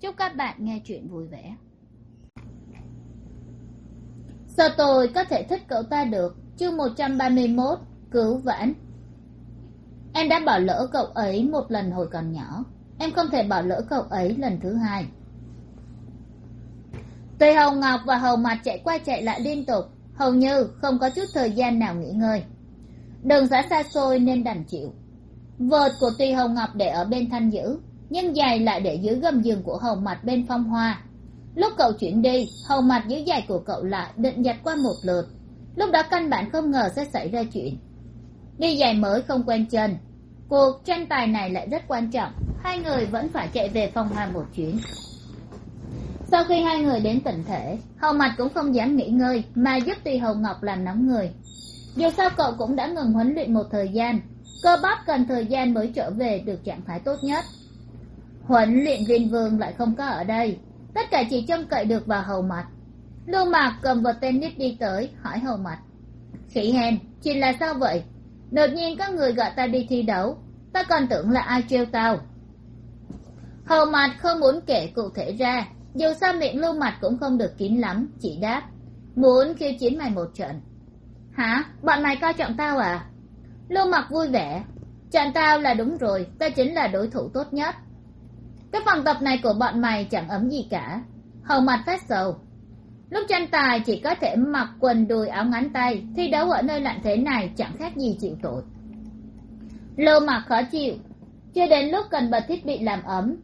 chúc các bạn nghe chuyện vui vẻ. Sao tôi có thể thích cậu ta được? Chương một trăm ba mươi mốt, cứu vãn. Em đã bỏ lỡ cậu ấy một lần hồi còn nhỏ. Em không thể bỏ lỡ cậu ấy lần thứ hai. Tùy hầu ngọc và hầu mặt chạy qua chạy lại liên tục. Hầu như không có chút thời gian nào nghỉ ngơi. Đường xã xa xôi nên đành chịu. Vợt của tùy hầu ngọc để ở bên thanh dữ nhưng giày lại để dưới gầm giường của hầu mặt bên phong hoa. Lúc cậu chuyển đi, hầu mặt giữ giày của cậu lại định giặt qua một lượt. Lúc đó căn bản không ngờ sẽ xảy ra chuyện. Đi giày mới không quen chân. Cuộc tranh tài này lại rất quan trọng. Hai người vẫn phải chạy về phong hoa một chuyến. Sau khi hai người đến tỉnh thể, hầu mặt cũng không dám nghỉ ngơi, mà giúp tùy hầu ngọc làm nóng người. Dù sao cậu cũng đã ngừng huấn luyện một thời gian. Cơ bắp cần thời gian mới trở về được trạng thái tốt nhất huấn luyện viên vương lại không có ở đây. Tất cả chỉ trông cậy được vào hầu mặt lưu mạc cầm vật tennis đi tới, hỏi hầu mặt khỉ hèn, chuyện là sao vậy? Đột nhiên có người gọi ta đi thi đấu. Ta còn tưởng là ai trêu tao. Hầu mặt không muốn kể cụ thể ra. Dù sao miệng lưu mặt cũng không được kín lắm, chỉ đáp. Muốn khiêu chiến mày một trận. Hả? Bọn mày coi trọng tao à? Lưu Mặc vui vẻ. Chọn tao là đúng rồi, ta chính là đối thủ tốt nhất cái phòng tập này của bọn mày chẳng ấm gì cả. Hầu mặt phát sầu. Lúc tranh tài chỉ có thể mặc quần, đùi, áo ngắn tay, thi đấu ở nơi lạnh thế này chẳng khác gì chịu tội. Lô mặc khó chịu. Chưa đến lúc cần bật thiết bị làm ấm.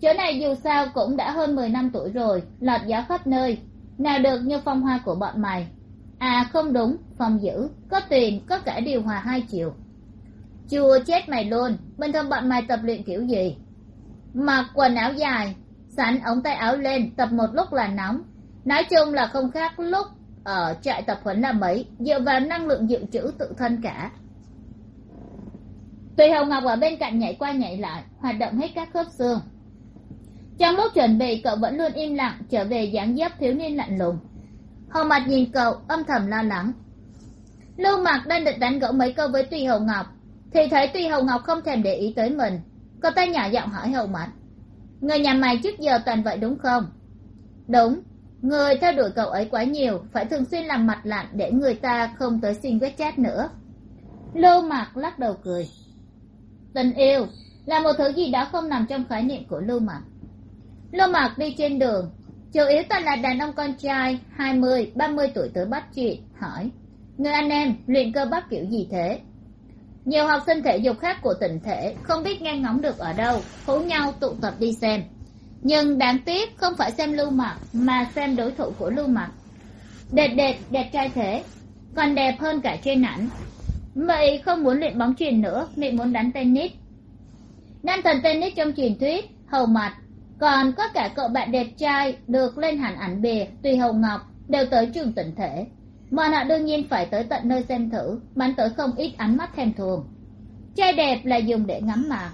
Chỗ này dù sao cũng đã hơn mười năm tuổi rồi, lọt gió khắp nơi. Nào được như phong hoa của bọn mày. À không đúng, phòng giữ, có tiền, có cả điều hòa hai triệu chùa chết mày luôn bình thường bọn mày tập luyện kiểu gì? Mặc quần áo dài, sẵn ống tay áo lên, tập một lúc là nóng. Nói chung là không khác lúc ở trại tập huấn là mấy dựa vào năng lượng dự trữ tự thân cả. Tùy hồng ngọc ở bên cạnh nhảy qua nhảy lại, hoạt động hết các khớp xương. Trong lúc chuẩn bị, cậu vẫn luôn im lặng, trở về dáng dấp thiếu niên lạnh lùng. Hồng mặt nhìn cậu, âm thầm lo lắng. Lưu mạc đang định đánh gẫu mấy câu với tùy Hồng ngọc, thì thấy tùy Hồng ngọc không thèm để ý tới mình cậu ta nhỏ giọng hỏi hầu mặt người nhà mày trước giờ toàn vậy đúng không? Đúng. Người theo đuổi cậu ấy quá nhiều, phải thường xuyên làm mặt lạnh để người ta không tới xin quét chat nữa. Lô mạc lắc đầu cười. Tình yêu là một thứ gì đó không nằm trong khái niệm của lưu mạc. Lưu mạc đi trên đường, chủ yếu toàn là đàn ông con trai, hai mươi, ba mươi tuổi tới bắt chuyện, hỏi, người anh em, luyện cơ bắp kiểu gì thế? Nhiều học sinh thể dục khác của tỉnh thể không biết nghe ngóng được ở đâu, hú nhau tụ tập đi xem. Nhưng đáng tiếc không phải xem lưu mặc mà xem đối thủ của lưu mặc đẹp đẹp đẹp trai thế, còn đẹp hơn cả trên ảnh. Mị không muốn luyện bóng chuyền nữa mị muốn đánh tennis. Nam thần tennis trong truyền thuyết, hầu mặt. Còn có cả cậu bạn đẹp trai được lên hẳn ảnh bìa, tùy hầu ngọc, đều tới trường tỉnh thể bọn họ đương nhiên phải tới tận nơi xem thử, bắn tới không ít ánh mắt thèm thuồng. Trai đẹp là dùng để ngắm mà.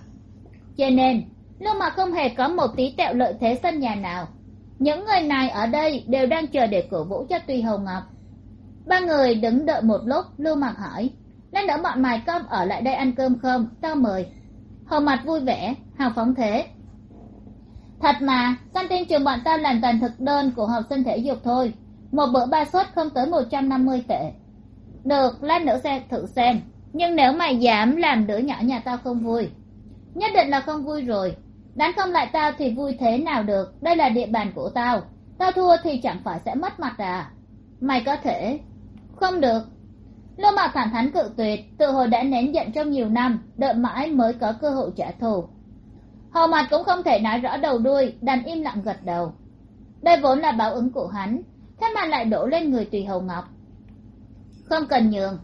Cho nên, lúc mà không hề có một tí tẹo lợi thế sân nhà nào, những người này ở đây đều đang chờ để cổ vũ cho tùy hầu ngọc. Ba người đứng đợi một lúc, lưu mặc hỏi, lát nữa bọn mày có ở lại đây ăn cơm không? Tao mời. Hầu mặt vui vẻ, hào phóng thế. Thật mà căn tin trường bọn tao làm toàn thực đơn của học sinh thể dục thôi một bữa ba suất không tới một trăm năm mươi tệ. Được, lát nữa sẽ thử xem. Nhưng nếu mày dám làm đứa nhỏ nhà tao không vui, nhất định là không vui rồi. Đánh không lại tao thì vui thế nào được? Đây là địa bàn của tao. Tao thua thì chẳng phải sẽ mất mặt à? Mày có thể. Không được. Lô mạc thẳng thắn cự tuyệt, tự hồi đã nén giận trong nhiều năm, đợi mãi mới có cơ hội trả thù. Hầu mặt cũng không thể nói rõ đầu đuôi, đành im lặng gật đầu. Đây vốn là báo ứng của hắn thế mà lại đổ lên người tùy hầu ngọc. Không cần nhường.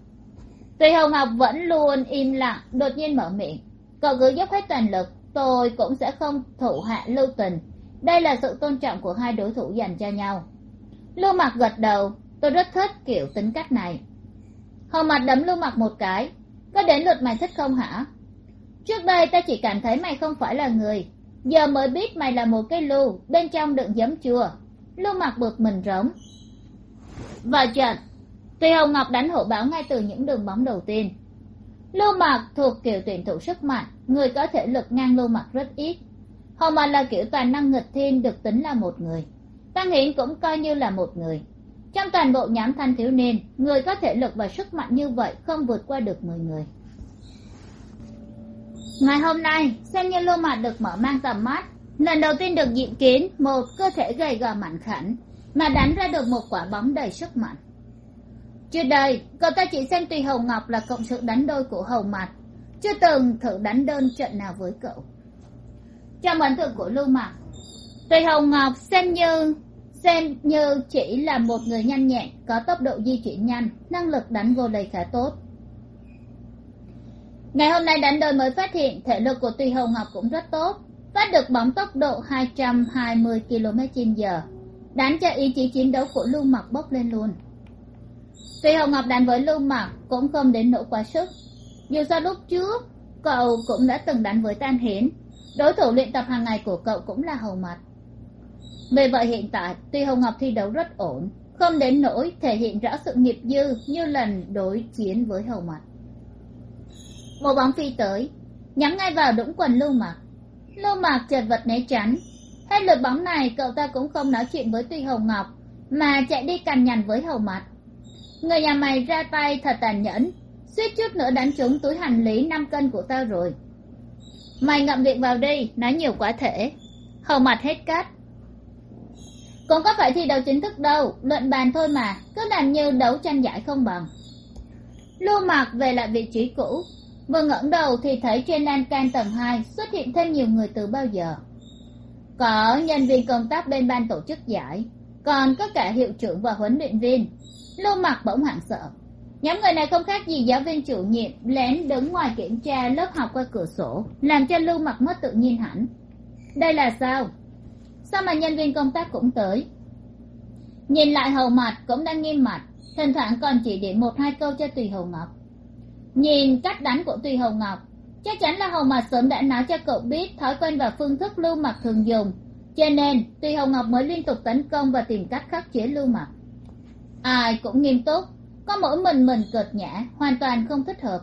Tùy hầu ngọc vẫn luôn im lặng, đột nhiên mở miệng. Cậu cứ dốc hết toàn lực, tôi cũng sẽ không thủ hạ lưu tình. Đây là sự tôn trọng của hai đối thủ dành cho nhau. Lưu mặc gật đầu, tôi rất thích kiểu tính cách này. Hầu mặt đấm lưu mặc một cái. Có đến lượt mày thích không hả? Trước đây ta chỉ cảm thấy mày không phải là người. Giờ mới biết mày là một cái lưu, bên trong đựng giấm chua lưu Mặc bực mình rống và trận tuy hồng ngọc đánh hộ báo ngay từ những đường bóng đầu tiên. Lưu Mặc thuộc kiểu tuyển thủ sức mạnh, người có thể lực ngang lưu Mặc rất ít. Hồng mặt là kiểu toàn năng nghịch thiên được tính là một người. Tăng hiển cũng coi như là một người. Trong toàn bộ nhóm thanh thiếu niên, người có thể lực và sức mạnh như vậy không vượt qua được mười người. Ngày hôm nay, xem như lưu Mặc được mở mang tầm mắt lần đầu tiên được diện kiến, một cơ thể gầy gò mạnh khảnh, mà đánh ra được một quả bóng đầy sức mạnh. Trước đây, cậu ta chỉ xem tùy hầu ngọc là cộng sự đánh đôi của hầu mặt chưa từng thử đánh đơn trận nào với cậu. Trong ấn tượng của lưu mặc tùy hầu ngọc xem như xem như chỉ là một người nhanh nhẹn, có tốc độ di chuyển nhanh, năng lực đánh vô lầy khá tốt. Ngày hôm nay đánh đôi mới phát hiện thể lực của tùy hầu ngọc cũng rất tốt phát được bóng tốc độ 220 km h đánh cho ý chí chiến đấu của lưu mặc bốc lên luôn. Tuy hồng ngọc đánh với lưu mặc cũng không đến nỗi quá sức dù sao lúc trước, cậu cũng đã từng đánh với tan hiến, đối thủ luyện tập hàng ngày của cậu cũng là hầu mặt vì vậy hiện tại, tuy hồng ngọc thi đấu rất ổn, không đến nỗi thể hiện rõ sự nghiệp dư như lần đối chiến với hầu mặt một bóng phi tới, nhắm ngay vào đũng quần lưu mặc lưu mặc chật vật né tránh. Hết lượt bóng này, cậu ta cũng không nói chuyện với tuy hồng ngọc, mà chạy đi cằn nhằn với hầu mặt người nhà mày ra tay thật tàn nhẫn, suýt chút nữa đánh trúng túi hành lý năm cân của tao rồi. Mày ngậm miệng vào đi, nói nhiều quá thể. Hầu mặt hết cát. Cũng có phải thi đấu chính thức đâu, luận bàn thôi mà, cứ làm như đấu tranh giải không bằng. Lưu mạc về lại vị trí cũ vừa ngẩng đầu thì thấy trên lan can tầng hai xuất hiện thêm nhiều người từ bao giờ. Có nhân viên công tác bên ban tổ chức giải, còn có cả hiệu trưởng và huấn luyện viên. Lưu mặc bỗng hoảng sợ. Nhóm người này không khác gì giáo viên chủ nhiệm lén đứng ngoài kiểm tra lớp học qua cửa sổ, làm cho lưu mặc mất tự nhiên hẳn. Đây là sao? Sao mà nhân viên công tác cũng tới? Nhìn lại hầu mặt cũng đang nghiêm mặt, thỉnh thoảng còn chỉ điểm một hai câu cho tùy hầu ngọc nhìn cách đánh của tùy hầu ngọc, chắc chắn là hầu mặt sớm đã nói cho cậu biết thói quen và phương thức lưu mặc thường dùng. Cho nên tùy hầu ngọc mới liên tục tấn công và tìm cách khắc chế lưu mặc ai cũng nghiêm túc, có mỗi mình mình cợt nhã, hoàn toàn không thích hợp.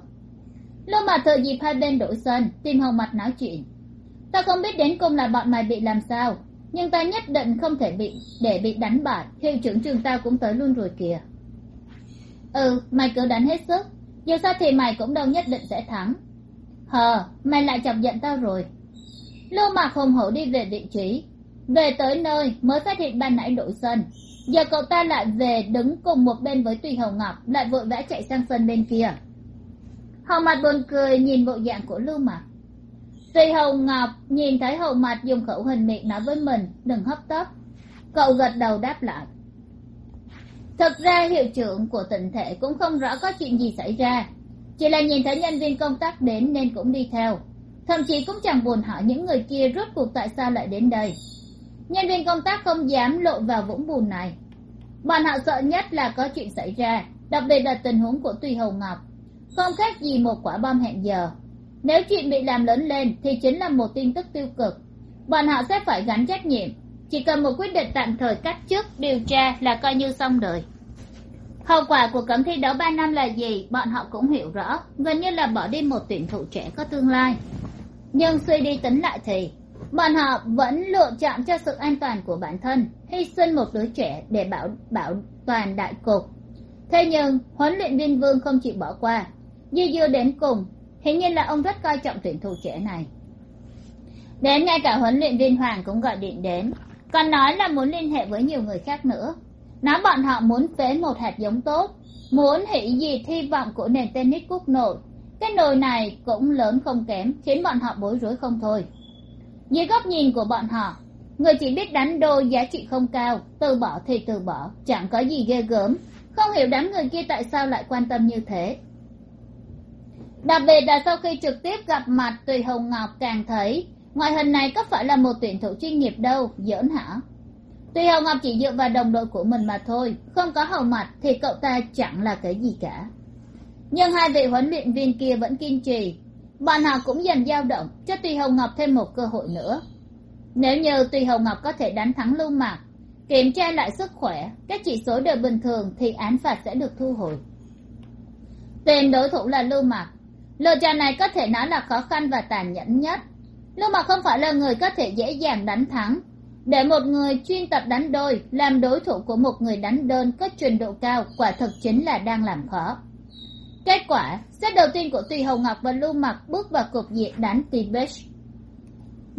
Lưu mặc thừa dịp hai bên đổi sân tìm hầu mặt nói chuyện. Ta không biết đến cùng là bọn mày bị làm sao, nhưng ta nhất định không thể bị, để bị đánh bại, hiệu trưởng trường ta cũng tới luôn rồi kìa. Ừ mày cứ đánh hết sức dù sao thì mày cũng đâu nhất định sẽ thắng. Hờ, mày lại chọc giận tao rồi. Lưu mạc hùng hổ đi về vị trí. Về tới nơi mới phát hiện ban nãy đổi sân. Giờ cậu ta lại về đứng cùng một bên với tùy hồng ngọc, lại vội vã chạy sang sân bên kia. Hồng mặt buồn cười nhìn bộ dạng của lưu mạc tùy hồng ngọc nhìn thấy hồng mặt dùng khẩu hình miệng nói với mình, đừng hấp tấp. Cậu gật đầu đáp lại thực ra hiệu trưởng của tỉnh thể cũng không rõ có chuyện gì xảy ra. Chỉ là nhìn thấy nhân viên công tác đến nên cũng đi theo. Thậm chí cũng chẳng buồn hỏi những người kia rốt cuộc tại sao lại đến đây. Nhân viên công tác không dám lộ vào vũng bùn này. Bọn họ sợ nhất là có chuyện xảy ra, đặc biệt là tình huống của tùy hầu ngọc. Không khác gì một quả bom hẹn giờ. Nếu chuyện bị làm lớn lên thì chính là một tin tức tiêu cực. Bọn họ sẽ phải gánh trách nhiệm chỉ cần một quyết định tạm thời cách chức, điều tra là coi như xong đời. Hậu quả của cấm thi đấu ba năm là gì, bọn họ cũng hiểu rõ. Gần như là bỏ đi một tuyển thủ trẻ có tương lai. Nhưng suy đi tính lại thì, bọn họ vẫn lựa chọn cho sự an toàn của bản thân, hy sinh một đứa trẻ để bảo bảo toàn đại cục. Thế nhưng, huấn luyện viên vương không chịu bỏ qua. Dư dưa đến cùng, hiển nhiên là ông rất coi trọng tuyển thủ trẻ này. Đến ngay cả huấn luyện viên hoàng cũng gọi điện đến còn nói là muốn liên hệ với nhiều người khác nữa. Nói bọn họ muốn phế một hạt giống tốt, muốn hủy diệt hy vọng của nền tennis quốc nội. Cái nồi này cũng lớn không kém, khiến bọn họ bối rối không thôi. Dưới góc nhìn của bọn họ, người chỉ biết đánh đôi giá trị không cao, từ bỏ thì từ bỏ, chẳng có gì ghê gớm. Không hiểu đám người kia tại sao lại quan tâm như thế. Đặc biệt là sau khi trực tiếp gặp mặt tùy hồng ngọc càng thấy ngoại hình này có phải là một tuyển thủ chuyên nghiệp đâu, giỡn hả? Tuy hồng ngọc chỉ dựa vào đồng đội của mình mà thôi, không có hầu mặt thì cậu ta chẳng là cái gì cả. Nhưng hai vị huấn luyện viên kia vẫn kiên trì. Bọn họ cũng dần dao động, cho tùy hồng ngọc thêm một cơ hội nữa. Nếu như tùy hồng ngọc có thể đánh thắng lưu mạc, kiểm tra lại sức khỏe, các chỉ số đều bình thường thì án phạt sẽ được thu hồi. Tên đối thủ là lưu mạc. Lựa chọn này có thể nói là khó khăn và tàn nhẫn nhất lưu mạc không phải là người có thể dễ dàng đánh thắng. Để một người chuyên tập đánh đôi, làm đối thủ của một người đánh đơn có trình độ cao, quả thực chính là đang làm khó. Kết quả, set đầu tiên của tùy hồng ngọc và lưu mặc bước vào cục diện đánh tibet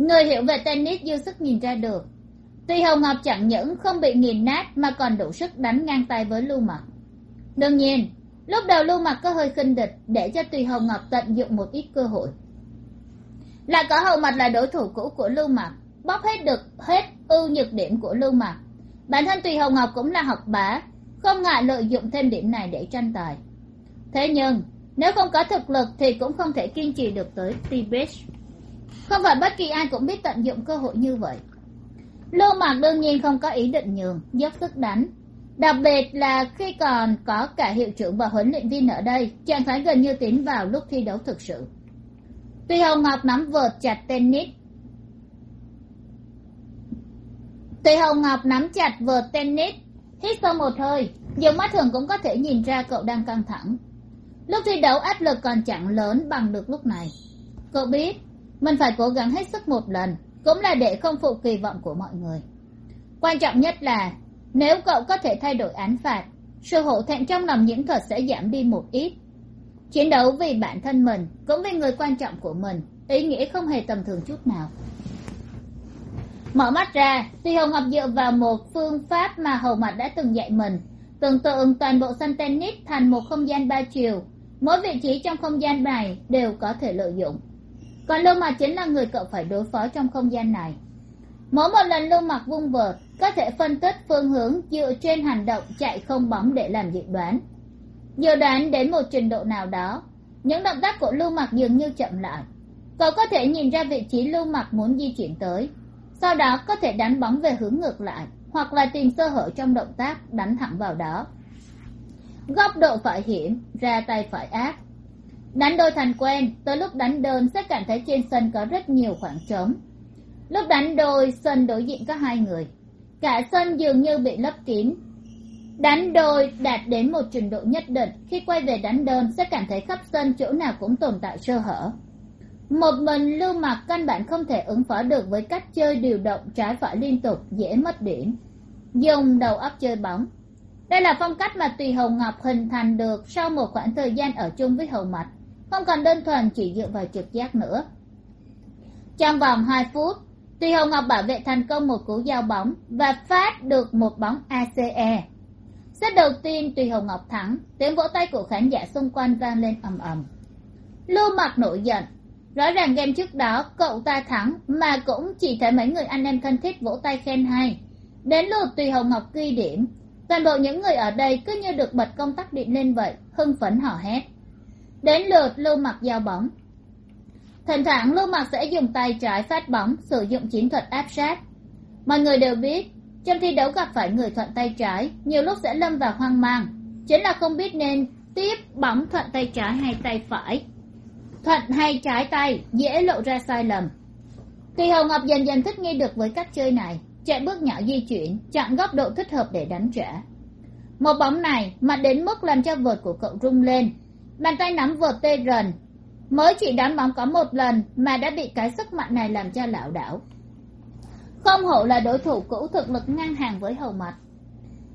người hiểu về tennis dư sức nhìn ra được. Tùy hồng ngọc chẳng những không bị nghiền nát mà còn đủ sức đánh ngang tay với lưu mặc. Đương nhiên, lúc đầu lưu mặc có hơi khinh địch để cho tùy hồng ngọc tận dụng một ít cơ hội lại có hậu mặt là đối thủ cũ của lưu mặc bóc hết được hết ưu nhược điểm của lưu mặc bản thân tùy hồng ngọc cũng là học bá, không ngại lợi dụng thêm điểm này để tranh tài. Thế nhưng, nếu không có thực lực thì cũng không thể kiên trì được tới tibet không phải bất kỳ ai cũng biết tận dụng cơ hội như vậy. Lưu mạc đương nhiên không có ý định nhường, dốc sức đánh. Đặc biệt là khi còn có cả hiệu trưởng và huấn luyện viên ở đây trạng thái gần như tiến vào lúc thi đấu thực sự tuy hồng ngọc nắm vợt chặt tennis. Tuy hồng ngọc nắm chặt vợt tennis. Hít sâu một hơi, dùng mắt thường cũng có thể nhìn ra cậu đang căng thẳng. Lúc thi đấu, áp lực còn chẳng lớn bằng được lúc này. Cậu biết, mình phải cố gắng hết sức một lần, cũng là để không phụ kỳ vọng của mọi người. Quan trọng nhất là, nếu cậu có thể thay đổi án phạt, sự hổ thẹn trong lòng nhiễm thuật sẽ giảm đi một ít chiến đấu vì bản thân mình, cũng vì người quan trọng của mình, ý nghĩa không hề tầm thường chút nào. Mở mắt ra tuy hồng ngọc dựa vào một phương pháp mà hầu mặt đã từng dạy mình tưởng tượng toàn bộ sân tennis thành một không gian ba chiều. Mỗi vị trí trong không gian này đều có thể lợi dụng. Còn lưu mặt chính là người cậu phải đối phó trong không gian này. Mỗi một lần lưu mặt vung vợt, có thể phân tích phương hướng dựa trên hành động chạy không bóng để làm dự đoán dự đoán đến một trình độ nào đó, những động tác của lưu mặc dường như chậm lại. Cậu có thể nhìn ra vị trí lưu mặc muốn di chuyển tới, sau đó có thể đánh bóng về hướng ngược lại, hoặc là tìm sơ hở trong động tác đánh thẳng vào đó. Góc độ phải hiểm, ra tay phải ác. Đánh đôi thành quen, tới lúc đánh đơn sẽ cảm thấy trên sân có rất nhiều khoảng trống. Lúc đánh đôi, sân đối diện có hai người. Cả sân dường như bị lấp kín đánh đôi đạt đến một trình độ nhất định, khi quay về đánh đơn sẽ cảm thấy khắp sân chỗ nào cũng tồn tại sơ hở. Một mình lưu mặc căn bản không thể ứng phó được với cách chơi điều động trái phải liên tục, dễ mất điểm. Dùng đầu óc chơi bóng. Đây là phong cách mà tùy hồng ngọc hình thành được sau một khoảng thời gian ở chung với hầu mạch, không còn đơn thuần chỉ dựa vào trực giác nữa. Trong vòng hai phút, tùy hồng ngọc bảo vệ thành công một cú giao bóng và phát được một bóng ace set đầu tiên tùy hồng ngọc thắng, tiếng vỗ tay của khán giả xung quanh vang lên ầm ầm. Lưu mặc nổi giận rõ ràng game trước đó cậu ta thắng mà cũng chỉ thấy mấy người anh em thân thiết vỗ tay khen hay. Đến lượt tùy hồng ngọc ghi điểm, toàn bộ những người ở đây cứ như được bật công tắc điện lên vậy, hưng phấn hò hét. Đến lượt lưu mặc giao bóng. Thỉnh thoảng lưu mặc sẽ dùng tay trái phát bóng, sử dụng chiến thuật áp sát. Mọi người đều biết trong thi đấu gặp phải người thuận tay trái, nhiều lúc sẽ lâm vào hoang mang. Chính là không biết nên tiếp bóng thuận tay trái hay tay phải. Thuận hay trái tay, dễ lộ ra sai lầm. Kỳ hồng ngọc dần dần thích nghi được với cách chơi này, chạy bước nhỏ di chuyển, chọn góc độ thích hợp để đánh trả. Một bóng này mà đến mức làm cho vợt của cậu rung lên. Bàn tay nắm vợt tê rần. Mới chỉ đánh bóng có một lần mà đã bị cái sức mạnh này làm cho lảo đảo không hổ là đối thủ cũ thực lực ngang hàng với hầu mặt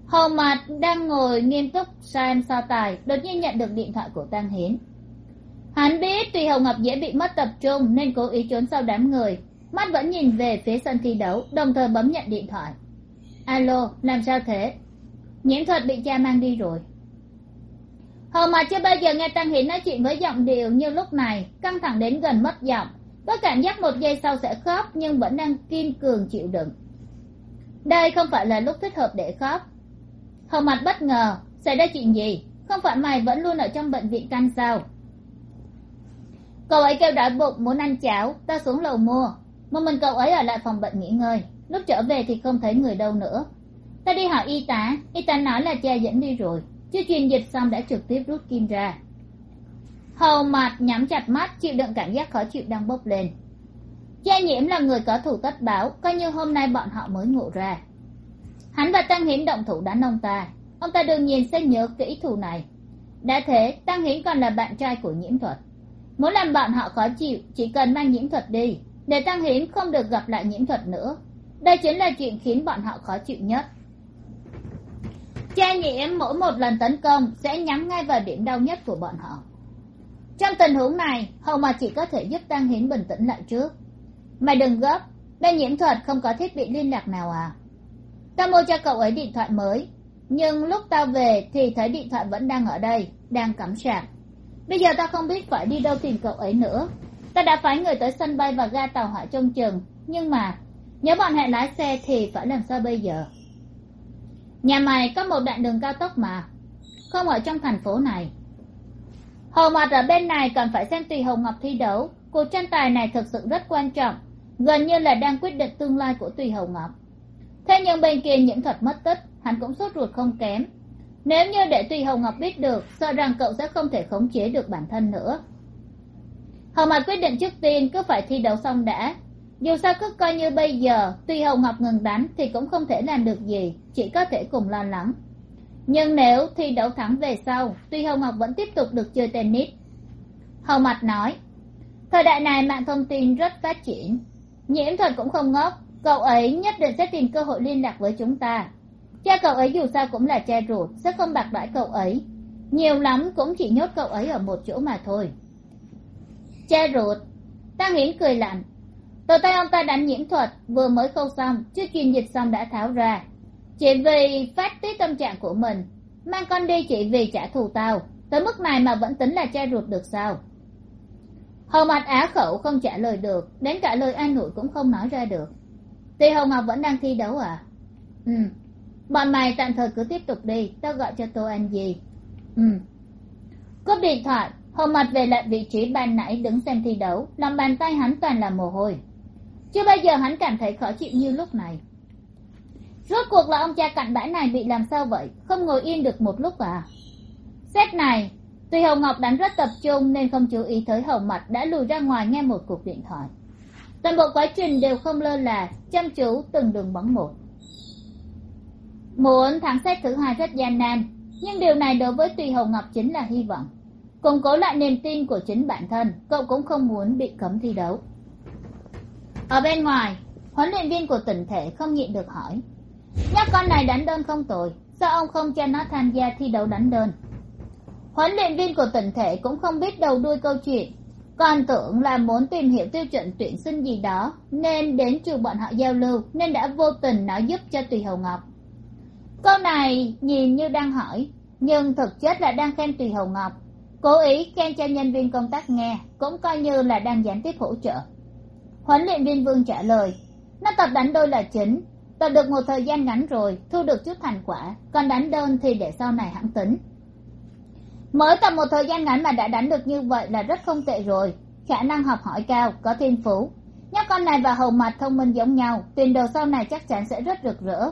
hầu mặt đang ngồi nghiêm túc xem so tài, đột nhiên nhận được điện thoại của tăng hiến. Hắn biết tuy hầu ngọc dễ bị mất tập trung nên cố ý trốn sau đám người, mắt vẫn nhìn về phía sân thi đấu, đồng thời bấm nhận điện thoại. Alo, làm sao thế? Nhiễm thuật bị cha mang đi rồi. Hầu mà chưa bao giờ nghe tăng hiến nói chuyện với giọng điệu như lúc này, căng thẳng đến gần mất giọng có cảm giác một giây sau sẽ khóc, nhưng vẫn đang kiên cường chịu đựng. Đây không phải là lúc thích hợp để khóc. Hầu mặt bất ngờ, xảy ra chuyện gì? Không phải mày vẫn luôn ở trong bệnh viện canh sao? Cậu ấy kêu đói bụng, muốn ăn cháo, ta xuống lầu mua. Một mình cậu ấy ở lại phòng bệnh nghỉ ngơi. Lúc trở về thì không thấy người đâu nữa. Ta đi hỏi y tá y tá nói là cha dẫn đi rồi. Chưa truyền dịch xong đã trực tiếp rút kim ra hầu mặt nhắm chặt mắt, chịu đựng cảm giác khó chịu đang bốc lên. Gia nhiễm là người có thủ tất báo, coi như hôm nay bọn họ mới ngộ ra. Hắn và tăng hiến động thủ đánh ông ta. Ông ta đương nhiên sẽ nhớ kỹ thù này. Đã thế, tăng hiến còn là bạn trai của nhiễm thuật. Muốn làm bọn họ khó chịu, chỉ cần mang nhiễm thuật đi, để tăng hiến không được gặp lại nhiễm thuật nữa. Đây chính là chuyện khiến bọn họ khó chịu nhất. Cha nhiễm mỗi một lần tấn công sẽ nhắm ngay vào điểm đau nhất của bọn họ trong tình huống này hầu mà chỉ có thể giúp tăng hiến bình tĩnh lại trước. Mày đừng gấp, bên nhiễm thuật không có thiết bị liên lạc nào à. Tao mua cho cậu ấy điện thoại mới, nhưng lúc tao về thì thấy điện thoại vẫn đang ở đây, đang cắm sạc. Bây giờ tao không biết phải đi đâu tìm cậu ấy nữa. Ta đã phái người tới sân bay và ga tàu hỏa trông chừng, nhưng mà nếu bọn hẹn lái xe thì phải làm sao bây giờ? Nhà mày có một đoạn đường cao tốc mà. Không ở trong thành phố này hầu mặt ở bên này cần phải xem tùy hồng ngọc thi đấu. Cuộc tranh tài này thực sự rất quan trọng, gần như là đang quyết định tương lai của tùy hồng ngọc. Thế nhưng bên kia nhiễm thuật mất tích, hắn cũng sốt ruột không kém. Nếu như để tùy hồng ngọc biết được, sợ rằng cậu sẽ không thể khống chế được bản thân nữa. Hầu mặt quyết định trước tiên cứ phải thi đấu xong đã. Dù sao cứ coi như bây giờ, tùy hồng ngọc ngừng đánh thì cũng không thể làm được gì, chỉ có thể cùng lo lắng nhưng nếu thi đấu thắng về sau, tuy hồng ngọc vẫn tiếp tục được chơi tennis. Hầu mặt nói, thời đại này mạng thông tin rất phát triển. Nhiễm thuật cũng không ngốc, cậu ấy nhất định sẽ tìm cơ hội liên lạc với chúng ta. Cha cậu ấy dù sao cũng là cha ruột, sẽ không bạc đãi cậu ấy. Nhiều lắm cũng chỉ nhốt cậu ấy ở một chỗ mà thôi. Cha ruột? Ta hiển cười lạnh Tờ tay ông ta đánh nhiễm thuật, vừa mới khâu xong, chưa truyền dịch xong đã tháo ra chỉ vì phát tiết tâm trạng của mình. Mang con đi chỉ vì trả thù tao. Tới mức này mà vẫn tính là cha ruột được sao? Hầu mặt á khẩu không trả lời được. Đến cả lời an ủi cũng không nói ra được. Tuy hồng ngọc vẫn đang thi đấu à? Ừ. Bọn mày tạm thời cứ tiếp tục đi. Tao gọi cho tô anh gì ừ. Cúp điện thoại hầu mặt về lại vị trí ban nãy đứng xem thi đấu. Lòng bàn tay hắn toàn là mồ hôi. Chưa bao giờ hắn cảm thấy khó chịu như lúc này rốt cuộc là ông cha cặn bã này bị làm sao vậy? Không ngồi yên được một lúc à? Xét này, tuy hồng ngọc đánh rất tập trung nên không chú ý tới hồng mặt đã lùi ra ngoài nghe một cuộc điện thoại. Toàn bộ quá trình đều không lơ là, chăm chú từng đường bóng một. Muốn thắng xét thứ hai rất gian nan, nhưng điều này đối với tùy hồng ngọc chính là hy vọng. Củng cố lại niềm tin của chính bản thân, cậu cũng không muốn bị cấm thi đấu. Ở bên ngoài, huấn luyện viên của tỉnh thể không nhịn được hỏi nhóc con này đánh đơn không tồi, sao ông không cho nó tham gia thi đấu đánh đơn? Huấn luyện viên của tỉnh thể cũng không biết đầu đuôi câu chuyện. Còn tưởng là muốn tìm hiểu tiêu chuẩn tuyển sinh gì đó, nên đến trường bọn họ giao lưu, nên đã vô tình nói giúp cho tùy hầu ngọc. Câu này nhìn như đang hỏi, nhưng thực chất là đang khen tùy hầu ngọc. Cố ý khen cho nhân viên công tác nghe, cũng coi như là đang gián tiếp hỗ trợ. Huấn luyện viên vương trả lời, nó tập đánh đôi là chính tập được một thời gian ngắn rồi, thu được chút thành quả, còn đánh đơn thì để sau này hãng tính. Mới tập một thời gian ngắn mà đã đánh được như vậy là rất không tệ rồi. Khả năng học hỏi cao, có thiên phú. Nhóc con này và hầu mặt thông minh giống nhau, tiền đồ sau này chắc chắn sẽ rất rực rỡ.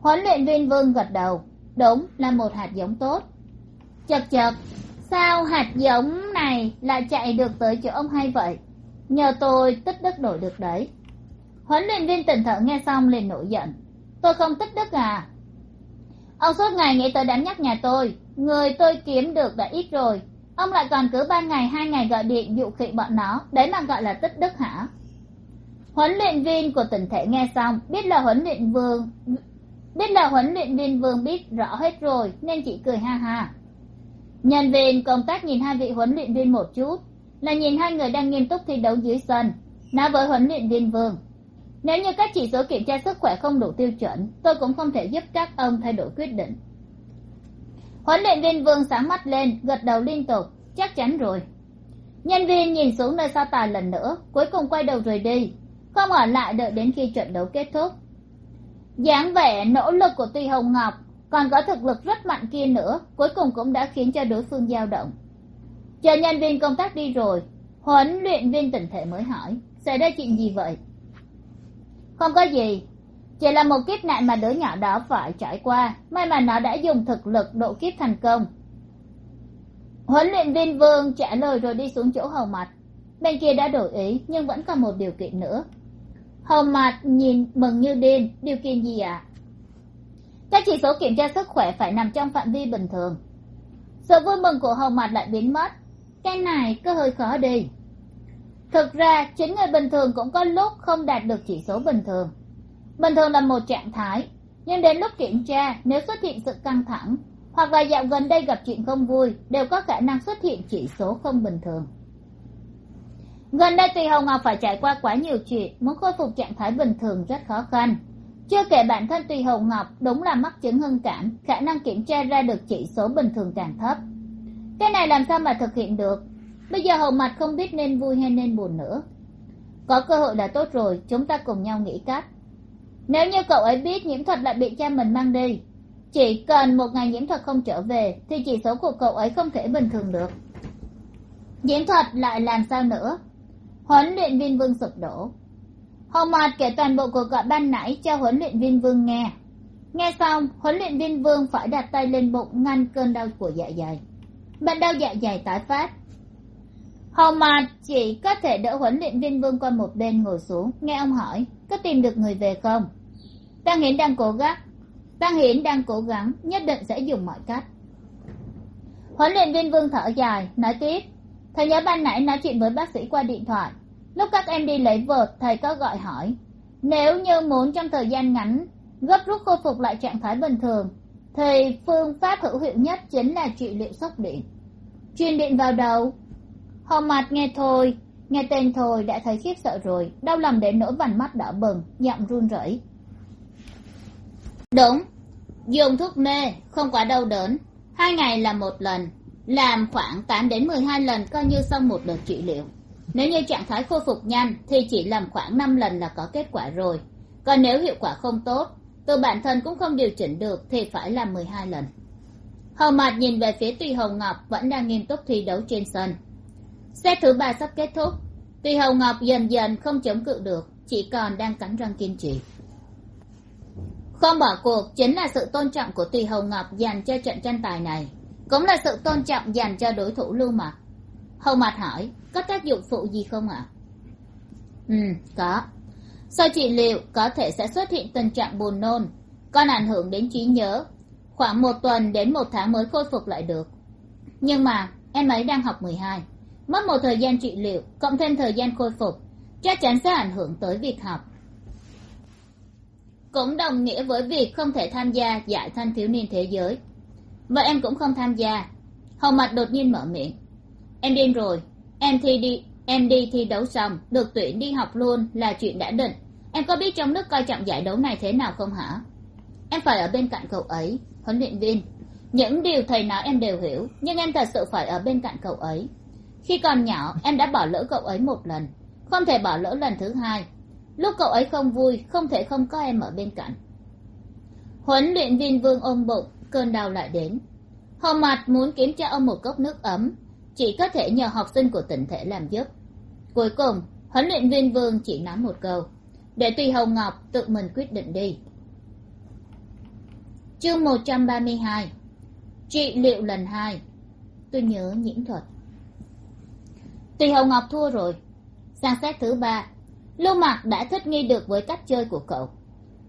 Huấn luyện viên vương gật đầu. Đúng, là một hạt giống tốt. Chật chật, sao hạt giống này lại chạy được tới chỗ ông hay vậy? Nhờ tôi tích đức đổi được đấy huấn luyện viên tỉnh thở nghe xong liền nổi giận. Tôi không tích đức à? Ông suốt ngày nghĩ tới đánh nhắc nhà tôi. Người tôi kiếm được đã ít rồi. Ông lại còn cứ ba ngày, hai ngày gọi điện dụ khị bọn nó. Đấy mà gọi là tích đức hả? Huấn luyện viên của tỉnh thể nghe xong, biết là huấn luyện vương, biết là huấn luyện viên vương biết rõ hết rồi, nên chỉ cười ha ha. Nhân viên công tác nhìn hai vị huấn luyện viên một chút, là nhìn hai người đang nghiêm túc thi đấu dưới sân. Nói với huấn luyện viên vương nếu như các chỉ số kiểm tra sức khỏe không đủ tiêu chuẩn, tôi cũng không thể giúp các ông thay đổi quyết định. Huấn luyện viên vương sáng mắt lên, gật đầu liên tục. Chắc chắn rồi. Nhân viên nhìn xuống nơi sao tài lần nữa, cuối cùng quay đầu rời đi. Không ở lại đợi đến khi trận đấu kết thúc. Dáng vẻ nỗ lực của tuy hồng ngọc, còn có thực lực rất mạnh kia nữa, cuối cùng cũng đã khiến cho đối phương dao động. Chờ nhân viên công tác đi rồi, huấn luyện viên tỉnh thể mới hỏi, xảy ra chuyện gì vậy? Không có gì. Chỉ là một kiếp nạn mà đứa nhỏ đó phải trải qua. May mà nó đã dùng thực lực độ kiếp thành công. Huấn luyện viên vương trả lời rồi đi xuống chỗ hầu mặt bên kia đã đổi ý, nhưng vẫn còn một điều kiện nữa. Hầu mặt nhìn mừng như điên. Điều kiện gì ạ? À? các chỉ số kiểm tra sức khỏe phải nằm trong phạm vi bình thường. Sự vui mừng của hầu mặt lại biến mất. Cái này cứ hơi khó đi thực ra, chính người bình thường cũng có lúc không đạt được chỉ số bình thường. Bình thường là một trạng thái, nhưng đến lúc kiểm tra, nếu xuất hiện sự căng thẳng hoặc là dạo gần đây gặp chuyện không vui, đều có khả năng xuất hiện chỉ số không bình thường. Gần đây tùy hồng ngọc phải trải qua quá nhiều chuyện, muốn khôi phục trạng thái bình thường rất khó khăn. Chưa kể bản thân tùy hồng ngọc đúng là mắc chứng hưng cảm, khả năng kiểm tra ra được chỉ số bình thường càng thấp. Cái này làm sao mà thực hiện được? Bây giờ hầu mặt không biết nên vui hay nên buồn nữa. Có cơ hội là tốt rồi, chúng ta cùng nhau nghĩ cách. Nếu như cậu ấy biết nhiễm thuật lại bị cha mình mang đi, chỉ cần một ngày nhiễm thuật không trở về, thì chỉ số của cậu ấy không thể bình thường được. Nhiễm thuật lại làm sao nữa? Huấn luyện viên vương sụp đổ. Hầu mặt kể toàn bộ cuộc gọi ban nãy cho huấn luyện viên vương nghe. Nghe xong, huấn luyện viên vương phải đặt tay lên bụng ngăn cơn đau của dạ dày. Bệnh đau dạ dày tái phát hầu mà chỉ có thể đỡ huấn luyện viên vương qua một bên ngồi xuống. Nghe ông hỏi, có tìm được người về không? Tăng hiển đang cố gắng. Tăng hiển đang cố gắng, nhất định sẽ dùng mọi cách. Huấn luyện viên vương thở dài, nói tiếp. Thầy nhớ ban nãy nói chuyện với bác sĩ qua điện thoại. Lúc các em đi lấy vợt, thầy có gọi hỏi. Nếu như muốn trong thời gian ngắn, gấp rút khôi phục lại trạng thái bình thường, thì phương pháp hữu hiệu nhất chính là trị liệu sốc điện. Truyền điện vào đầu hò mặt nghe thôi. Nghe tên thôi, đã thấy khiếp sợ rồi. Đau lòng đến nỗi vành mắt đỏ bừng, giọng run rẩy. Đúng. Dùng thuốc mê, không quá đau đớn. Hai ngày là một lần. Làm khoảng tám đến mười hai lần, coi như xong một đợt trị liệu. Nếu như trạng thái khôi phục nhanh, thì chỉ làm khoảng năm lần là có kết quả rồi. Còn nếu hiệu quả không tốt từ bản thân cũng không điều chỉnh được, thì phải làm mười hai lần. Hầu mặt nhìn về phía tùy hồng ngọc vẫn đang nghiêm túc thi đấu trên sân set thứ ba sắp kết thúc, Tuy hồng ngọc dần dần không chống cự được, chỉ còn đang cắn răng kiên trì. Không bỏ cuộc chính là sự tôn trọng của tùy hồng ngọc dành cho trận tranh tài này, cũng là sự tôn trọng dành cho đối thủ lưu mặt hầu mặt hỏi, có tác dụng phụ gì không ạ? Ừ có. Sau trị liệu, có thể sẽ xuất hiện tình trạng buồn nôn, còn ảnh hưởng đến trí nhớ. Khoảng một tuần đến một tháng mới khôi phục lại được. Nhưng mà, em ấy đang học mười hai mất một thời gian trị liệu, cộng thêm thời gian khôi phục, chắc chắn sẽ ảnh hưởng tới việc học. Cũng đồng nghĩa với việc không thể tham gia giải thanh thiếu niên thế giới. Vậy em cũng không tham gia. Hầu mặt đột nhiên mở miệng. Em điên rồi. Em thi đi, em đi thi đấu xong, được tuyển đi học luôn là chuyện đã định. Em có biết trong nước coi trọng giải đấu này thế nào không hả? Em phải ở bên cạnh cậu ấy, huấn luyện viên. Những điều thầy nói em đều hiểu, nhưng em thật sự phải ở bên cạnh cậu ấy khi còn nhỏ, em đã bỏ lỡ cậu ấy một lần. Không thể bỏ lỡ lần thứ hai. Lúc cậu ấy không vui, không thể không có em ở bên cạnh. Huấn luyện viên vương ôm bụng, cơn đau lại đến. Hầu mặt muốn kiếm cho ông một cốc nước ấm. Chỉ có thể nhờ học sinh của tỉnh thể làm giúp. Cuối cùng, huấn luyện viên vương chỉ nói một câu. Để tùy hồng ngọc tự mình quyết định đi. Chương một trăm ba mươi hai. Trị liệu lần hai. Tôi nhớ nhiễm thuật tùy hồng ngọc thua rồi, sang xét thứ ba, lưu mặc đã thích nghi được với cách chơi của cậu.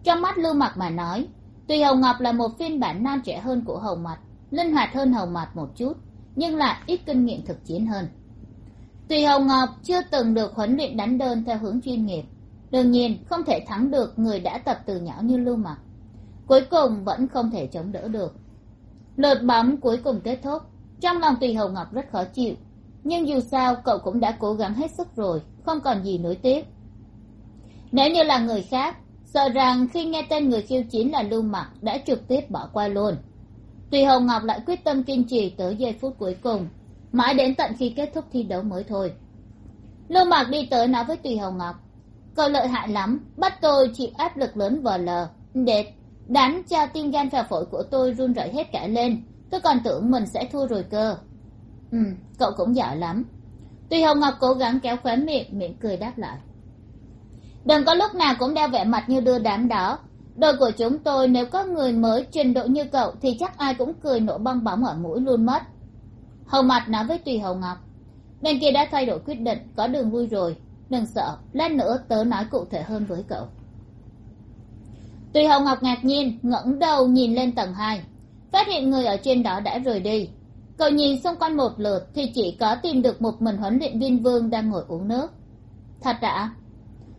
Trong mắt lưu mặc mà nói tùy hồng ngọc là một phiên bản non trẻ hơn của Hồng mặt linh hoạt hơn Hồng mặt một chút, nhưng lại ít kinh nghiệm thực chiến hơn. Tùy hồng ngọc chưa từng được huấn luyện đánh đơn theo hướng chuyên nghiệp, đương nhiên không thể thắng được người đã tập từ nhỏ như lưu mặc cuối cùng vẫn không thể chống đỡ được. Lượt bóng cuối cùng kết thúc, trong lòng tùy hồng ngọc rất khó chịu nhưng dù sao, cậu cũng đã cố gắng hết sức rồi, không còn gì nối tiếp. Nếu như là người khác, sợ rằng khi nghe tên người khiêu chiến là lưu mặc đã trực tiếp bỏ qua luôn. Tuy hồng ngọc lại quyết tâm kiên trì tới giây phút cuối cùng, mãi đến tận khi kết thúc thi đấu mới thôi. Lưu mặc đi tới nói với tùy hồng ngọc, cậu lợi hại lắm, bắt tôi chịu áp lực lớn vờ lờ. Đệt đánh cho tim gan phèo phổi của tôi run rẩy hết cả lên, tôi còn tưởng mình sẽ thua rồi cơ ừ cậu cũng giỏi lắm. Tuy hồng ngọc cố gắng kéo khóe miệng miệng cười đáp lại. Đừng có lúc nào cũng đeo vẻ mặt như đưa đám đó. Đội của chúng tôi nếu có người mới trình độ như cậu thì chắc ai cũng cười nổ bong bóng ở mũi luôn mất. Hầu mặt nói với tùy hầu ngọc, bên kia đã thay đổi quyết định, có đường vui rồi. Đừng sợ, lát nữa tớ nói cụ thể hơn với cậu. Tùy hầu ngọc ngạc nhiên, ngẩng đầu nhìn lên tầng hai. Phát hiện người ở trên đó đã rời đi cậu nhìn xung quanh một lượt thì chỉ có tìm được một mình huấn luyện viên vương đang ngồi uống nước. Thật đã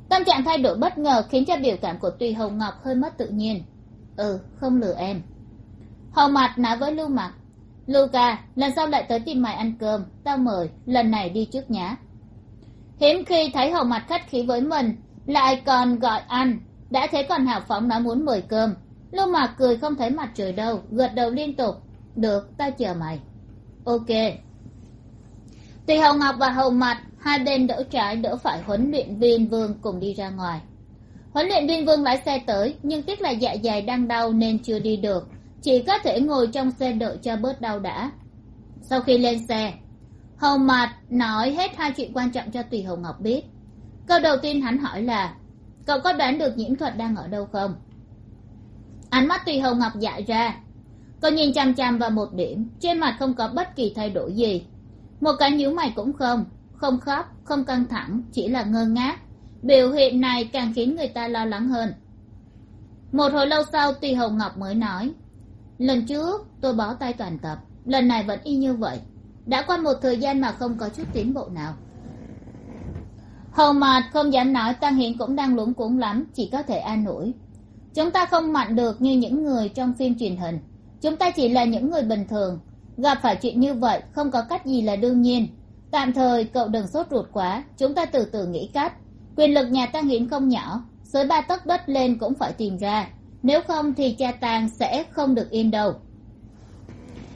tâm trạng thay đổi bất ngờ khiến cho biểu cảm của tùy hồng ngọc hơi mất tự nhiên. Ừ không lừa em. Hầu mặt nói với lưu mặt luca, lần sau lại tới tìm mày ăn cơm, tao mời, lần này đi trước nhá. Hiếm khi thấy hầu mặt khách khí với mình, lại còn gọi ăn, đã thế còn hào phóng nói muốn mời cơm. Lưu mạc cười không thấy mặt trời đâu, gật đầu liên tục, được, tao chờ mày ok. Tùy hầu ngọc và hầu mặt hai bên đỡ trái, đỡ phải huấn luyện viên vương cùng đi ra ngoài. Huấn luyện viên vương lái xe tới, nhưng tiếc là dạ dày đang đau nên chưa đi được. Chỉ có thể ngồi trong xe đợi cho bớt đau đã. Sau khi lên xe, hầu mặt nói hết hai chuyện quan trọng cho tùy hầu ngọc biết. Câu đầu tiên hắn hỏi là, cậu có đoán được nhiễm thuật đang ở đâu không? Ánh mắt tùy hầu ngọc dại ra cô nhìn chằm chằm vào một điểm, trên mặt không có bất kỳ thay đổi gì. Một cái nhíu mày cũng không không khóc, không căng thẳng, chỉ là ngơ ngác. Biểu hiện này càng khiến người ta lo lắng hơn. Một hồi lâu sau tùy hồng ngọc mới nói, lần trước tôi bó tay toàn tập, lần này vẫn y như vậy. Đã qua một thời gian mà không có chút tiến bộ nào. Hầu mạt không dám nói, tăng hiện cũng đang luống cuống lắm, chỉ có thể an ủi. Chúng ta không mạnh được như những người trong phim truyền hình chúng ta chỉ là những người bình thường. Gặp phải chuyện như vậy không có cách gì là đương nhiên. Tạm thời, cậu đừng sốt ruột quá. Chúng ta từ từ nghĩ cách. Quyền lực nhà ta hiển không nhỏ. Sới ba tấc đất lên cũng phải tìm ra. Nếu không thì cha tàng sẽ không được yên đâu.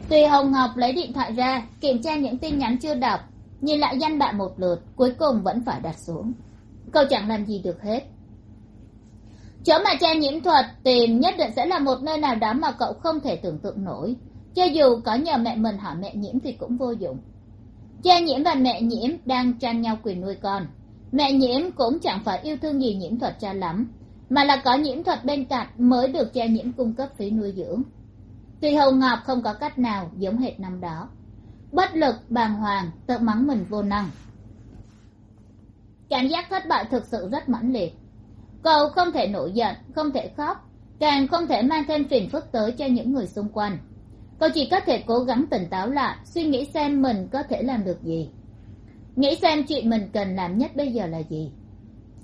Tùy hồng ngọc lấy điện thoại ra, kiểm tra những tin nhắn chưa đọc. Nhìn lại danh bạ một lượt, cuối cùng vẫn phải đặt xuống. Cậu chẳng làm gì được hết chỗ mà cha nhiễm thuật tìm nhất định sẽ là một nơi nào đó mà cậu không thể tưởng tượng nổi. Cho dù có nhờ mẹ mình hỏi mẹ nhiễm thì cũng vô dụng. Cha nhiễm và mẹ nhiễm đang tranh nhau quyền nuôi con. Mẹ nhiễm cũng chẳng phải yêu thương gì nhiễm thuật cha lắm, mà là có nhiễm thuật bên cạnh mới được cha nhiễm cung cấp phí nuôi dưỡng. Tuy hầu ngọc không có cách nào giống hệt năm đó. Bất lực, bàng hoàng, tự mắng mình vô năng. Cảm giác thất bại thực sự rất mãnh liệt cậu không thể nổi giận, không thể khóc, càng không thể mang thêm phiền phức tới cho những người xung quanh. Cậu chỉ có thể cố gắng tỉnh táo lại, suy nghĩ xem mình có thể làm được gì. Nghĩ xem chuyện mình cần làm nhất bây giờ là gì.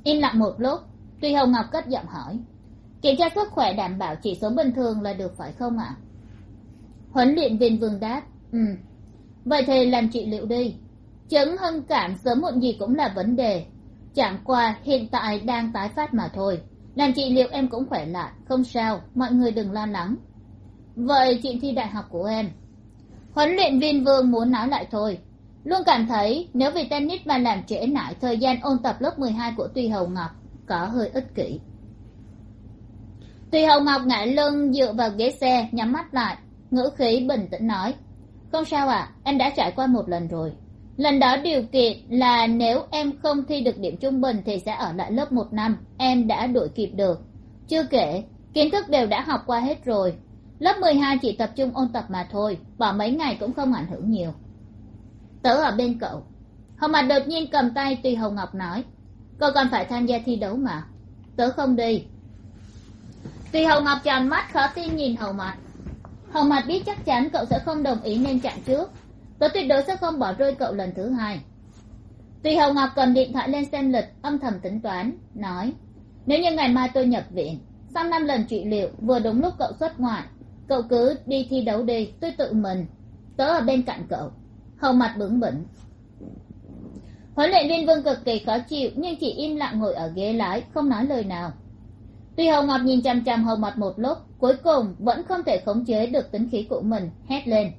Im lặng một lúc, tuy hồng ngọc cất giọng hỏi, kiểm tra sức khỏe đảm bảo chỉ số bình thường là được phải không ạ? Huấn luyện viên vương đáp ừ. Vậy thì làm trị liệu đi. Chứng hưng cảm sớm muộn gì cũng là vấn đề chẳng qua, hiện tại đang tái phát mà thôi. Làm chị liệu em cũng khỏe lại, không sao, mọi người đừng lo lắng. Vậy chuyện thi đại học của em. Huấn luyện viên vương muốn nói lại thôi. Luôn cảm thấy nếu vì tennis mà làm trễ nải thời gian ôn tập lớp mười hai của tùy hầu ngọc, có hơi ích kỷ. Tùy hầu ngọc ngại lưng dựa vào ghế xe, nhắm mắt lại, ngữ khí bình tĩnh nói, không sao ạ, em đã trải qua một lần rồi lần đó điều kiện là nếu em không thi được điểm trung bình thì sẽ ở lại lớp một năm, em đã đuổi kịp được. Chưa kể, kiến thức đều đã học qua hết rồi. Lớp mười hai chỉ tập trung ôn tập mà thôi, bỏ mấy ngày cũng không ảnh hưởng nhiều. Tớ ở bên cậu. Hồng mặt đột nhiên cầm tay tùy hồng ngọc nói cậu còn phải tham gia thi đấu mà. Tớ không đi. Tùy hồng ngọc tròn mắt, khó tin nhìn hầu mặt hầu mặt biết chắc chắn cậu sẽ không đồng ý nên chặn trước tớ tuyệt đối sẽ không bỏ rơi cậu lần thứ hai. Tùy hầu ngọc cầm điện thoại lên xem lịch, âm thầm tính toán, nói, nếu như ngày mai tôi nhập viện, sau năm lần trị liệu, vừa đúng lúc cậu xuất ngoại, cậu cứ đi thi đấu đi, tôi tự mình, tớ ở bên cạnh cậu. Hầu mặt bướng bỉnh. Huấn luyện viên vương cực kỳ khó chịu, nhưng chỉ im lặng ngồi ở ghế lái, không nói lời nào. Tuy hầu ngọc nhìn chằm chằm hầu mặt một lúc, cuối cùng vẫn không thể khống chế được tính khí của mình, hét lên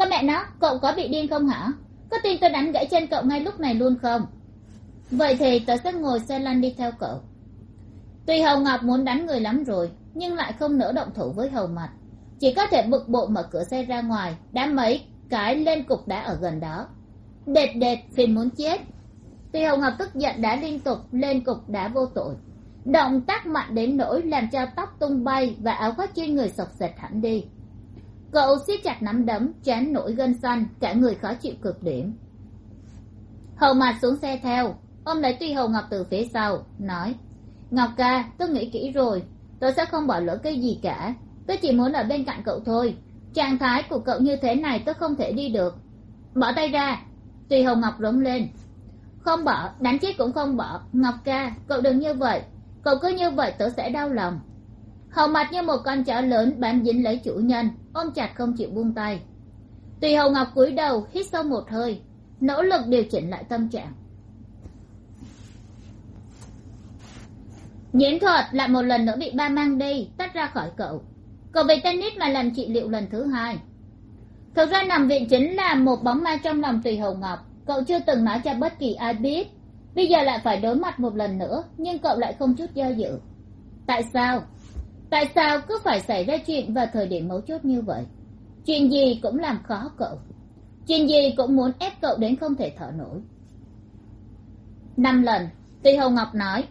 con mẹ nó, cậu có bị điên không hả? Có tin tôi đánh gãy chân cậu ngay lúc này luôn không? Vậy thì tớ sẽ ngồi xe lăn đi theo cậu. Tuy hầu ngọc muốn đánh người lắm rồi, nhưng lại không nỡ động thủ với hầu mặt chỉ có thể bực bội mở cửa xe ra ngoài, đá mấy cái lên cục đá ở gần đó. Đệt đệt, phiền muốn chết. Tuy hầu ngọc tức giận đã liên tục lên cục đá vô tội. Động tác mạnh đến nỗi làm cho tóc tung bay và áo khoác trên người sộc sệt hẳn đi cậu siết chặt nắm đấm chán nổi gân xanh, cả người khó chịu cực điểm. Hầu mặt xuống xe theo. Ôm lấy tuy hầu ngọc từ phía sau, nói, ngọc ca, tôi nghĩ kỹ rồi. Tôi sẽ không bỏ lỡ cái gì cả. Tôi chỉ muốn ở bên cạnh cậu thôi. Trạng thái của cậu như thế này tôi không thể đi được. Bỏ tay ra. Tùy hồng ngọc rống lên. Không bỏ, đánh chết cũng không bỏ. Ngọc ca, cậu đừng như vậy. Cậu cứ như vậy tớ sẽ đau lòng hầu mặt như một con chó lớn bám dính lấy chủ nhân, ôm chặt không chịu buông tay. Tùy hầu ngọc cúi đầu, hít sâu một hơi, nỗ lực điều chỉnh lại tâm trạng. Nhiễm thuật lại một lần nữa bị ba mang đi, tách ra khỏi cậu. Cậu về tennis mà làm trị liệu lần thứ hai. Thực ra nằm viện chính là một bóng ma trong lòng tùy hầu ngọc. Cậu chưa từng nói cho bất kỳ ai biết. Bây giờ lại phải đối mặt một lần nữa, nhưng cậu lại không chút do dự. Tại sao? Tại sao cứ phải xảy ra chuyện vào thời điểm mấu chốt như vậy? Chuyện gì cũng làm khó cậu. Chuyện gì cũng muốn ép cậu đến không thể thở nổi. Năm lần tuy hầu ngọc nói,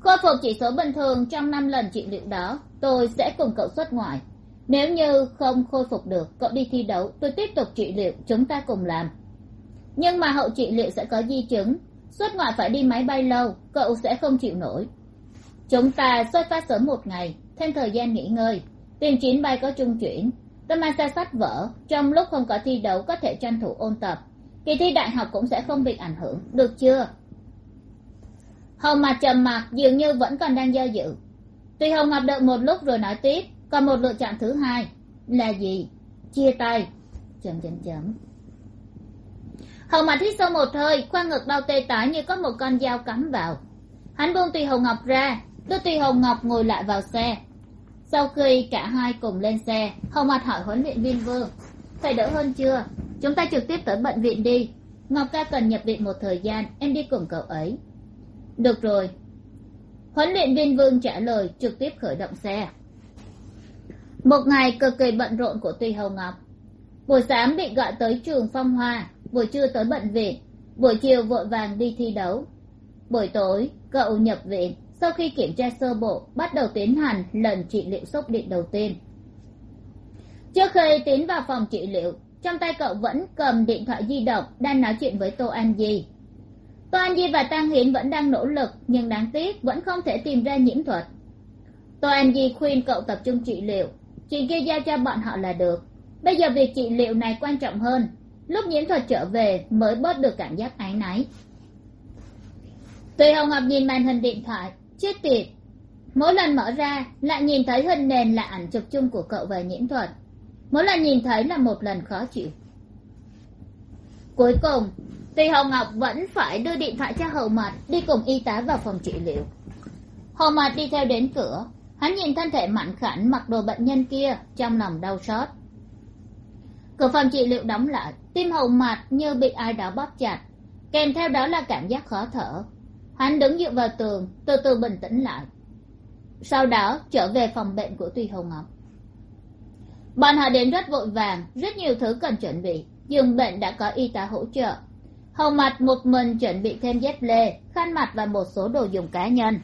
khôi phục chỉ số bình thường trong năm lần trị liệu đó, tôi sẽ cùng cậu xuất ngoại. Nếu như không khôi phục được, cậu đi thi đấu, tôi tiếp tục trị liệu, chúng ta cùng làm. Nhưng mà hậu trị liệu sẽ có di chứng, xuất ngoại phải đi máy bay lâu, cậu sẽ không chịu nổi chúng ta xuất phát sớm một ngày, thêm thời gian nghỉ ngơi. Tìm chuyến bay có trung chuyển. Tôi mang xe sách vở, trong lúc không có thi đấu có thể tranh thủ ôn tập. Kỳ thi đại học cũng sẽ không bị ảnh hưởng, được chưa? Hầu mặt trầm mặc, dường như vẫn còn đang do dự. Tuy hồng ngập đợi một lúc rồi nói tiếp, còn một lựa chọn thứ hai. Là gì? Chia tay. Chấm chấm chấm. Hầu mặt hít sâu một hơi, khoang ngực đau tê tái như có một con dao cắm vào. Hắn buông tùy hồng ngọc ra đưa tùy hồng ngọc ngồi lại vào xe. Sau khi cả hai cùng lên xe, hồng mặt hỏi huấn luyện viên vương, phải đỡ hơn chưa? Chúng ta trực tiếp tới bệnh viện đi. Ngọc ca cần nhập viện một thời gian, em đi cùng cậu ấy. Được rồi. Huấn luyện viên vương trả lời trực tiếp khởi động xe. Một ngày cực kỳ bận rộn của tùy hồng ngọc. Buổi sáng bị gọi tới trường phong hoa, buổi trưa tới bệnh viện, buổi chiều vội vàng đi thi đấu. Buổi tối, cậu nhập viện sau khi kiểm tra sơ bộ, bắt đầu tiến hành lần trị liệu sốc điện đầu tiên. Trước khi tiến vào phòng trị liệu, trong tay cậu vẫn cầm điện thoại di động, đang nói chuyện với tô an di tô an di và tăng hiến vẫn đang nỗ lực, nhưng đáng tiếc vẫn không thể tìm ra nhiễm thuật. Tô an di khuyên cậu tập trung trị liệu. Chuyện kia giao cho bọn họ là được. Bây giờ việc trị liệu này quan trọng hơn. Lúc nhiễm thuật trở về mới bớt được cảm giác áy náy. Tùy hồng ngọc nhìn màn hình điện thoại chết tiệt. Mỗi lần mở ra, lại nhìn thấy hình nền là ảnh chụp chung của cậu về nhiễm thuật. Mỗi lần nhìn thấy là một lần khó chịu. Cuối cùng tuy hồng ngọc vẫn phải đưa điện thoại cho hầu mật đi cùng y tá vào phòng trị liệu. Hầu mật đi theo đến cửa. Hắn nhìn thân thể mạnh khảnh mặc đồ bệnh nhân kia trong lòng đau xót. Cửa phòng trị liệu đóng lại, tim hầu mặt như bị ai đó bóp chặt. Kèm theo đó là cảm giác khó thở hắn đứng dựa vào tường, từ từ bình tĩnh lại. Sau đó, trở về phòng bệnh của tùy hồng ngọc. Bọn họ đến rất vội vàng, rất nhiều thứ cần chuẩn bị giường bệnh đã có y tá hỗ trợ. Hầu mặt một mình chuẩn bị thêm dép lê, khăn mặt và một số đồ dùng cá nhân.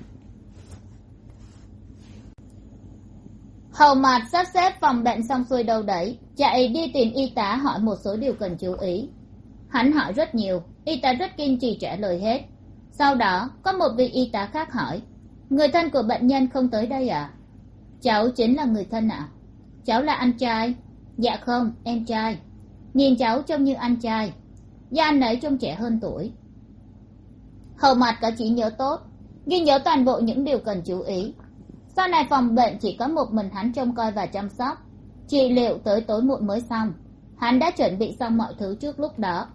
Hầu mặt sắp xếp phòng bệnh xong xuôi đâu đấy, chạy đi tìm y tá hỏi một số điều cần chú ý. Hắn hỏi rất nhiều, y tá rất kiên trì trả lời hết sau đó, có một vị y tá khác hỏi, người thân của bệnh nhân không tới đây à cháu chính là người thân ạ. À? cháu là anh trai. Dạ không, em trai. Nhìn cháu trông như anh trai. Da anh ấy trông trẻ hơn tuổi. Hầu mặt có trí nhớ tốt, ghi nhớ toàn bộ những điều cần chú ý. Sau này phòng bệnh chỉ có một mình hắn trông coi và chăm sóc. Trị liệu tới tối muộn mới xong, hắn đã chuẩn bị xong mọi thứ trước lúc đó.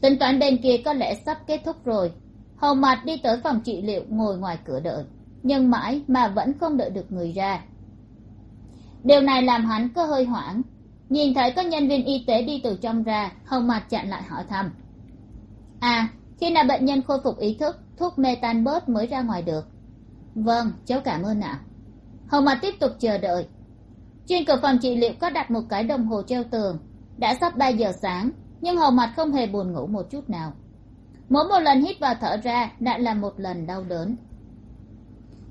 Tính toán bên kia có lẽ sắp kết thúc rồi hầu mặt đi tới phòng trị liệu ngồi ngoài cửa đợi, nhưng mãi mà vẫn không đợi được người ra. Điều này làm hắn có hơi hoảng. Nhìn thấy có nhân viên y tế đi từ trong ra, hầu mặt chặn lại hỏi thăm. À khi nào bệnh nhân khôi phục ý thức, thuốc mê tan bớt mới ra ngoài được? Vâng cháu cảm ơn ạ. Hầu mặt tiếp tục chờ đợi. Trên cửa phòng trị liệu có đặt một cái đồng hồ treo tường. Đã sắp ba giờ sáng, nhưng hầu mặt không hề buồn ngủ một chút nào mỗi một lần hít vào thở ra đã là một lần đau đớn.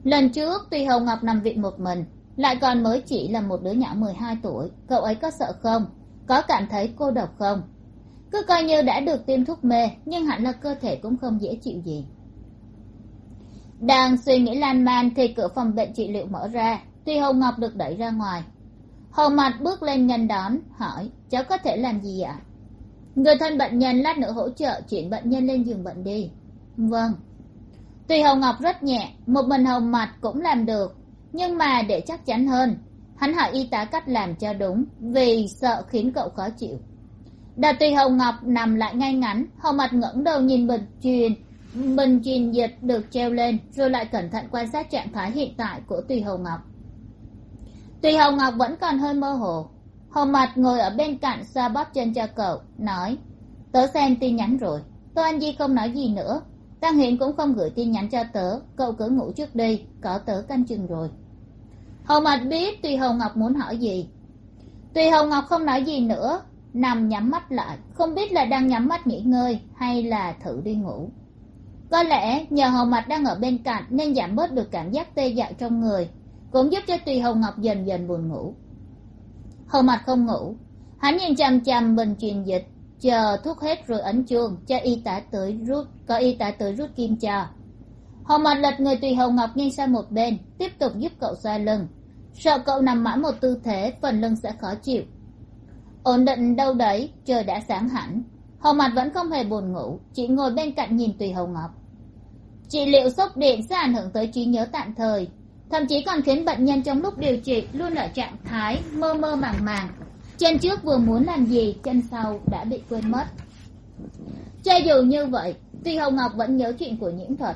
Lần trước, tuy hồng ngọc nằm viện một mình, lại còn mới chỉ là một đứa nhỏ mười hai tuổi, cậu ấy có sợ không? Có cảm thấy cô độc không? Cứ coi như đã được tiêm thuốc mê, nhưng hẳn là cơ thể cũng không dễ chịu gì. Đang suy nghĩ lan man thì cửa phòng bệnh trị liệu mở ra, tuy hồng ngọc được đẩy ra ngoài. Hồng mặt bước lên nhanh đón, hỏi, cháu có thể làm gì ạ? Người thân bệnh nhân lát nữa hỗ trợ chuyển bệnh nhân lên giường bệnh đi. Vâng. Tuy hồng ngọc rất nhẹ, một mình Hồng mặt cũng làm được, nhưng mà để chắc chắn hơn, hắn hỏi y tá cách làm cho đúng, vì sợ khiến cậu khó chịu. Đà tùy hồng ngọc nằm lại ngay ngắn, Hồng mặt ngẩng đầu nhìn bình truyền bình truyền dịch được treo lên, rồi lại cẩn thận quan sát trạng thái hiện tại của tùy hồng ngọc. Tùy hồng ngọc vẫn còn hơi mơ hồ hồ mạch ngồi ở bên cạnh xoa bóp chân cho cậu, nói, tớ xem tin nhắn rồi. Tô anh di không nói gì nữa. Tăng hiển cũng không gửi tin nhắn cho tớ. Cậu cứ ngủ trước đi, có tớ canh chừng rồi. Hồ mạch biết tùy hồng ngọc muốn hỏi gì. Tùy hồng ngọc không nói gì nữa, nằm nhắm mắt lại, không biết là đang nhắm mắt nghỉ ngơi hay là thử đi ngủ. Có lẽ nhờ Hồng Mạch đang ở bên cạnh nên giảm bớt được cảm giác tê dại trong người, cũng giúp cho tùy hồng ngọc dần dần buồn ngủ hầu mặt không ngủ. Hắn nhìn chằm chằm bình truyền dịch, chờ thuốc hết rồi ấn chuông, cho y tá tới rút, có y tá tới rút kim cho. Hầu mặt lật người tùy hầu ngọc nghiêng sang một bên, tiếp tục giúp cậu xoa lưng. Sợ cậu nằm mãi một tư thế, phần lưng sẽ khó chịu. Ổn định đâu đấy, trời đã sáng hẳn. Hầu mặt vẫn không hề buồn ngủ, chỉ ngồi bên cạnh nhìn tùy hầu ngọc. Trị liệu sốc điện sẽ ảnh hưởng tới trí nhớ tạm thời thậm chí còn khiến bệnh nhân trong lúc điều trị luôn ở trạng thái mơ mơ màng màng. Chân trước vừa muốn làm gì, chân sau đã bị quên mất. Cho dù như vậy, tuy hồng ngọc vẫn nhớ chuyện của nhiễm thuật.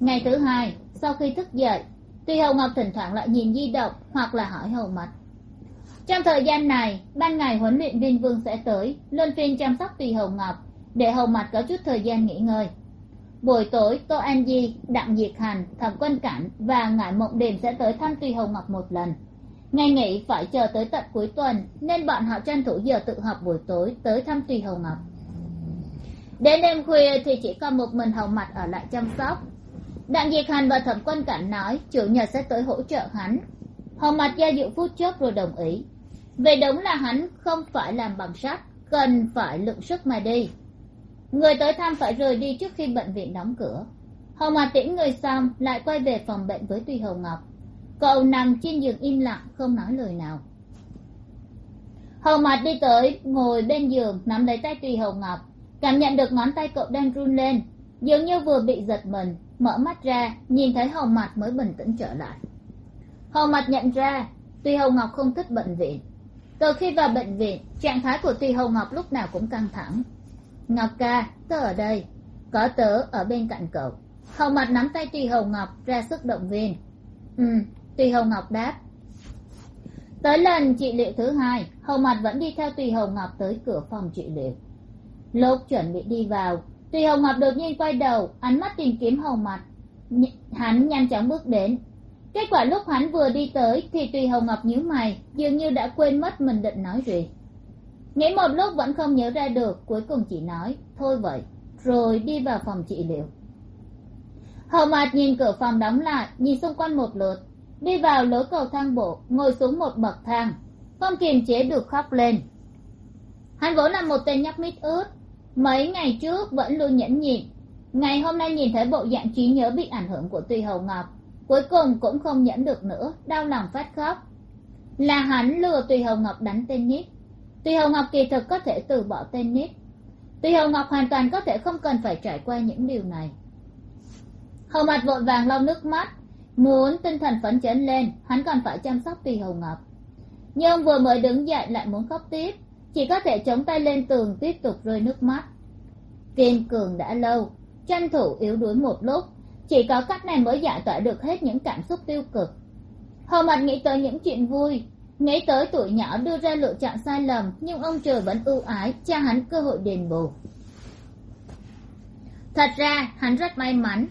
Ngày thứ hai, sau khi thức dậy, tuy hồng ngọc thỉnh thoảng lại nhìn di động hoặc là hỏi hầu mật trong thời gian này, ban ngày huấn luyện viên vương sẽ tới, luân phiên chăm sóc tùy hồng ngọc để hầu mặt có chút thời gian nghỉ ngơi buổi tối, tô an di đặng diệt hành thẩm quân cảnh và ngải mộng điềm sẽ tới thăm Tuy hồng ngọc một lần. Ngày nghỉ phải chờ tới tận cuối tuần, nên bọn họ tranh thủ giờ tự học buổi tối tới thăm tùy hồng ngọc. Đến đêm khuya thì chỉ còn một mình Hồng mặt ở lại chăm sóc. Đặng diệt hành và thẩm quân cảnh nói chủ nhật sẽ tới hỗ trợ hắn. Hồng mặt gia dự phút chốc rồi đồng ý. Về đúng là hắn không phải làm bằng sắt, cần phải lượng sức mà đi người tới thăm phải rời đi trước khi bệnh viện đóng cửa. Hầu mặt tiễn người xong, lại quay về phòng bệnh với tùy hầu ngọc. Cậu nằm trên giường im lặng, không nói lời nào. Hầu mặt đi tới, ngồi bên giường, nắm lấy tay tùy hầu ngọc. Cảm nhận được ngón tay cậu đang run lên. Dường như vừa bị giật mình, mở mắt ra, nhìn thấy hầu mặt mới bình tĩnh trở lại. Hầu mặt nhận ra tùy hầu ngọc không thích bệnh viện. Từ khi vào bệnh viện, trạng thái của tùy hầu ngọc lúc nào cũng căng thẳng ngọc ca, tớ ở đây. Có tớ ở bên cạnh cậu. Hầu mặt nắm tay tùy hầu ngọc ra sức động viên. Ừ tùy hầu ngọc đáp. Tới lần trị liệu thứ hai hầu mặt vẫn đi theo tùy hầu ngọc tới cửa phòng trị liệu. Lúc chuẩn bị đi vào, tùy hầu ngọc đột nhiên quay đầu, ánh mắt tìm kiếm hầu mặt. Hắn nhanh chóng bước đến. Kết quả lúc hắn vừa đi tới thì tùy hầu ngọc nhíu mày, dường như đã quên mất mình định nói gì nghĩ một lúc vẫn không nhớ ra được, cuối cùng chỉ nói, thôi vậy, rồi đi vào phòng trị liệu. Hầu mạt nhìn cửa phòng đóng lại, nhìn xung quanh một lượt, đi vào lối cầu thang bộ, ngồi xuống một bậc thang, không kiềm chế được khóc lên. Hắn vốn là một tên nhóc mít ướt, mấy ngày trước vẫn luôn nhẫn nhịn. Ngày hôm nay nhìn thấy bộ dạng trí nhớ bị ảnh hưởng của tùy hầu ngọc, cuối cùng cũng không nhẫn được nữa, đau lòng phát khóc. Là hắn lừa tùy hầu ngọc đánh tên nhít. Tuy Hồng ngọc kỳ thực có thể từ bỏ tennis, tuy Hồng ngọc hoàn toàn có thể không cần phải trải qua những điều này. Hầu mặt vội vàng lau nước mắt muốn tinh thần phấn chấn lên hắn còn phải chăm sóc tùy Hồng ngọc. Nhưng vừa mới đứng dậy lại muốn khóc tiếp chỉ có thể chống tay lên tường tiếp tục rơi nước mắt. Kiên cường đã lâu tranh thủ yếu đuối một lúc chỉ có cách này mới giải tỏa được hết những cảm xúc tiêu cực. Hầu mặt nghĩ tới những chuyện vui nghĩ tới tuổi nhỏ đưa ra lựa chọn sai lầm, nhưng ông trời vẫn ưu ái, cho hắn cơ hội đền bù. Thật ra, hắn rất may mắn,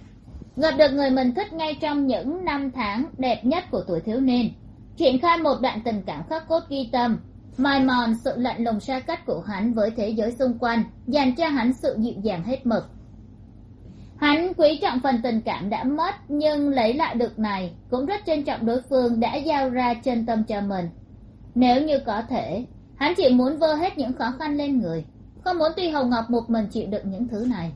gặp được người mình thích ngay trong những năm tháng đẹp nhất của tuổi thiếu niên. Triển khai một đoạn tình cảm khắc cốt ghi tâm, mài mòn sự lạnh lùng xa cách của hắn với thế giới xung quanh, dành cho hắn sự dịu dàng hết mực hắn quý trọng phần tình cảm đã mất, nhưng lấy lại được này, cũng rất trân trọng đối phương đã giao ra chân tâm cho mình. Nếu như có thể, hắn chỉ muốn vơ hết những khó khăn lên người, không muốn tuy hồng ngọc một mình chịu đựng những thứ này.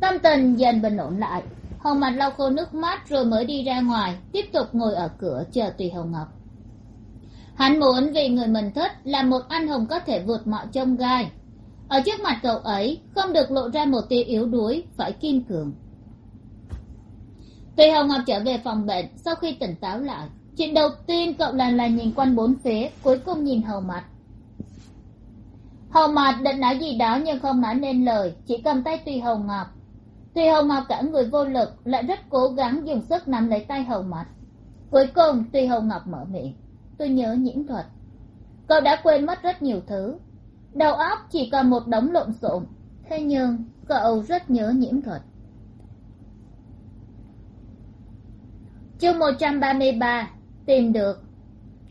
Tâm tình dần bình ổn lại hồng mặt lau khô nước mắt rồi mới đi ra ngoài, tiếp tục ngồi ở cửa chờ tùy hồng ngọc. Hắn muốn vì người mình thích là một anh hùng có thể vượt mọi trông gai ở trước mặt cậu ấy, không được lộ ra một tia yếu đuối, phải kiên cường. Tùy hồng ngọc trở về phòng bệnh, sau khi tỉnh táo lại, chuyện đầu tiên cậu làm là nhìn quanh bốn phía, cuối cùng nhìn hầu mặt hầu mặt định nói gì đó nhưng không nói nên lời, chỉ cầm tay tùy hầu ngọc. Tùy hầu ngọc cả người vô lực, lại rất cố gắng dùng sức nắm lấy tay hầu mặt cuối cùng tùy hầu ngọc mở miệng. Tôi nhớ nhiễm thuật. Cậu đã quên mất rất nhiều thứ đầu óc chỉ còn một đống lộn xộn. Thế nhưng, cậu rất nhớ nhiễm thuật. Chương một trăm ba mươi ba, tìm được.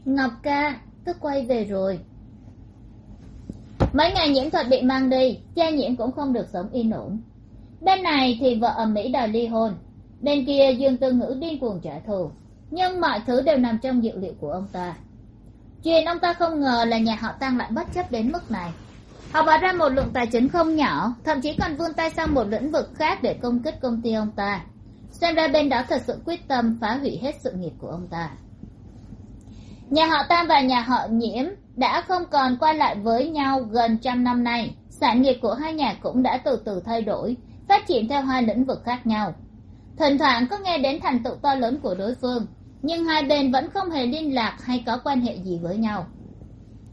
Ngọc ca, tức quay về rồi. Mấy ngày nhiễm thuật bị mang đi, cha nhiễm cũng không được sống yên ổn. Bên này thì vợ ở mỹ đòi ly hôn. Bên kia dương tư ngữ điên cuồng trả thù. Nhưng mọi thứ đều nằm trong dự liệu của ông ta chuyện ông ta không ngờ là nhà họ tăng lại bất chấp đến mức này. Họ bỏ ra một lượng tài chính không nhỏ, thậm chí còn vươn tay sang một lĩnh vực khác để công kích công ty ông ta. Xem ra bên đó thật sự quyết tâm phá hủy hết sự nghiệp của ông ta. Nhà họ tam và nhà họ nhiễm đã không còn qua lại với nhau gần trăm năm nay. Sản nghiệp của hai nhà cũng đã từ từ thay đổi, phát triển theo hai lĩnh vực khác nhau. Thỉnh thoảng có nghe đến thành tựu to lớn của đối phương nhưng hai bên vẫn không hề liên lạc hay có quan hệ gì với nhau.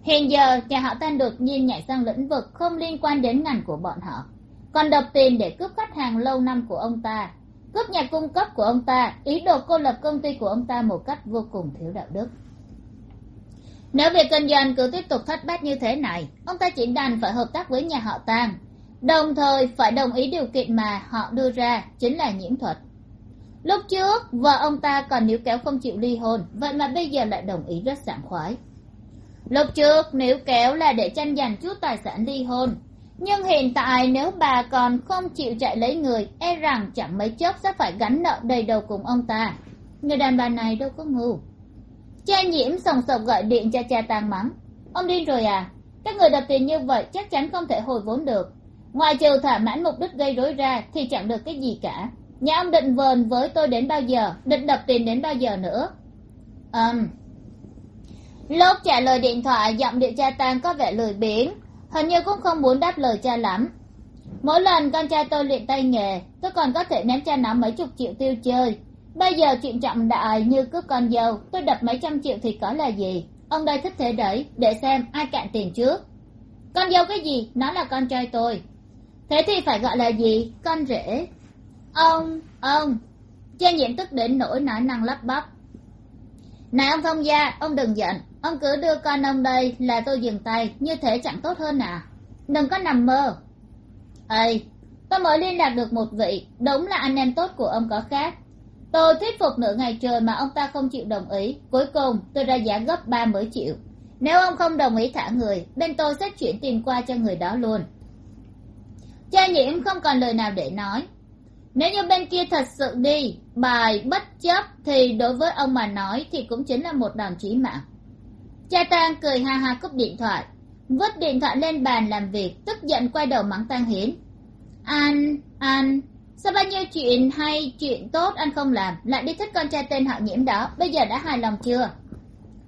Hiện giờ, nhà họ tan đột nhiên nhảy sang lĩnh vực không liên quan đến ngành của bọn họ. Còn đập tiền để cướp khách hàng lâu năm của ông ta. Cướp nhà cung cấp của ông ta, ý đồ cô lập công ty của ông ta một cách vô cùng thiếu đạo đức. Nếu việc kinh doanh cứ tiếp tục thất bát như thế này, ông ta chỉ đành phải hợp tác với nhà họ tang đồng thời, phải đồng ý điều kiện mà họ đưa ra, chính là nhiễm thuật lúc trước, vợ ông ta còn níu kéo không chịu ly hôn, vậy mà bây giờ lại đồng ý rất sảng khoái. Lúc trước, níu kéo là để tranh giành chút tài sản ly hôn, nhưng hiện tại nếu bà còn không chịu chạy lấy người e rằng chẳng mấy chốc sẽ phải gánh nợ đầy đầu cùng ông ta. Người đàn bà này đâu có ngu. Cha nhiễm sòng sọc gọi điện cho cha tang mắng. Ông điên rồi à? Các người đập tiền như vậy chắc chắn không thể hồi vốn được. Ngoài trừ thỏa mãn mục đích gây rối ra thì chẳng được cái gì cả nhà ông định vờn với tôi đến bao giờ? Định đập tiền đến bao giờ nữa? Ừm. Lúc trả lời điện thoại, giọng điệu cha tang có vẻ lười biếng, hình như cũng không muốn đáp lời cha lắm. Mỗi lần con trai tôi luyện tay nghề, tôi còn có thể ném cha nó mấy chục triệu tiêu chơi. Bây giờ chuyện trọng đại như cướp con dâu, tôi đập mấy trăm triệu thì có là gì? Ông đây thích thế đấy, để xem ai cạn tiền trước. Con dâu cái gì? Nó là con trai tôi. Thế thì phải gọi là gì? Con rể ông ông cha nhiễm tức đến nỗi nói năng lắp bắp. Này ông thông gia, ông đừng giận. Ông cứ đưa con ông đây là tôi dừng tay, như thế chẳng tốt hơn à? Đừng có nằm mơ. Ây, tôi mới liên lạc được một vị, đúng là anh em tốt của ông có khác. Tôi thuyết phục nửa ngày trời mà ông ta không chịu đồng ý. Cuối cùng, tôi ra giá gấp ba mới chịu nếu ông không đồng ý thả người, bên tôi sẽ chuyển tiền qua cho người đó luôn. Cha nhiễm không còn lời nào để nói nếu như bên kia thật sự đi, bài bất chấp thì đối với ông mà nói thì cũng chính là một đòn chí mạng. Cha tang cười ha ha cúp điện thoại, vứt điện thoại lên bàn làm việc, tức giận quay đầu mắng tang hiến. Anh anh sao bao nhiêu chuyện hay, chuyện tốt anh không làm, lại đi thích con trai tên họ nhiễm đó, bây giờ đã hài lòng chưa?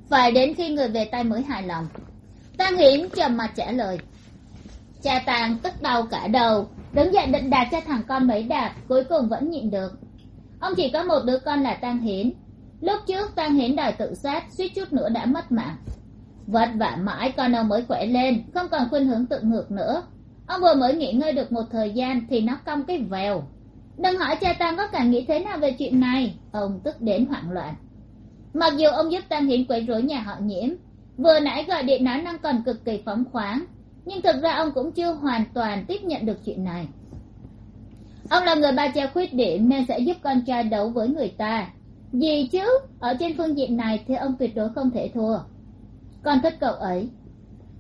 Phải đến khi người về tay mới hài lòng. Tang hiến trầm mặt trả lời. Cha tàng tức đau cả đầu đứng dậy định đạp cho thằng con mấy đạp, cuối cùng vẫn nhịn được. Ông chỉ có một đứa con là tang hiến lúc trước tang hiến đòi tự sát, suýt chút nữa đã mất mạng. Vất vả mãi con ông mới khỏe lên, không còn khuynh hướng tự ngược nữa. Ông vừa mới nghỉ ngơi được một thời gian thì nó cong cái vèo. Đừng hỏi cha tang có cảm nghĩ thế nào về chuyện này, ông tức đến hoảng loạn. Mặc dù ông giúp tang hiến quấy rối nhà họ nhiễm, vừa nãy gọi điện nói năng còn cực kỳ phóng khoáng nhưng thực ra ông cũng chưa hoàn toàn tiếp nhận được chuyện này. Ông là người ba cha khuyết điểm nên sẽ giúp con trai đấu với người ta. Gì chứ, ở trên phương diện này thì ông tuyệt đối không thể thua. Con thích cậu ấy.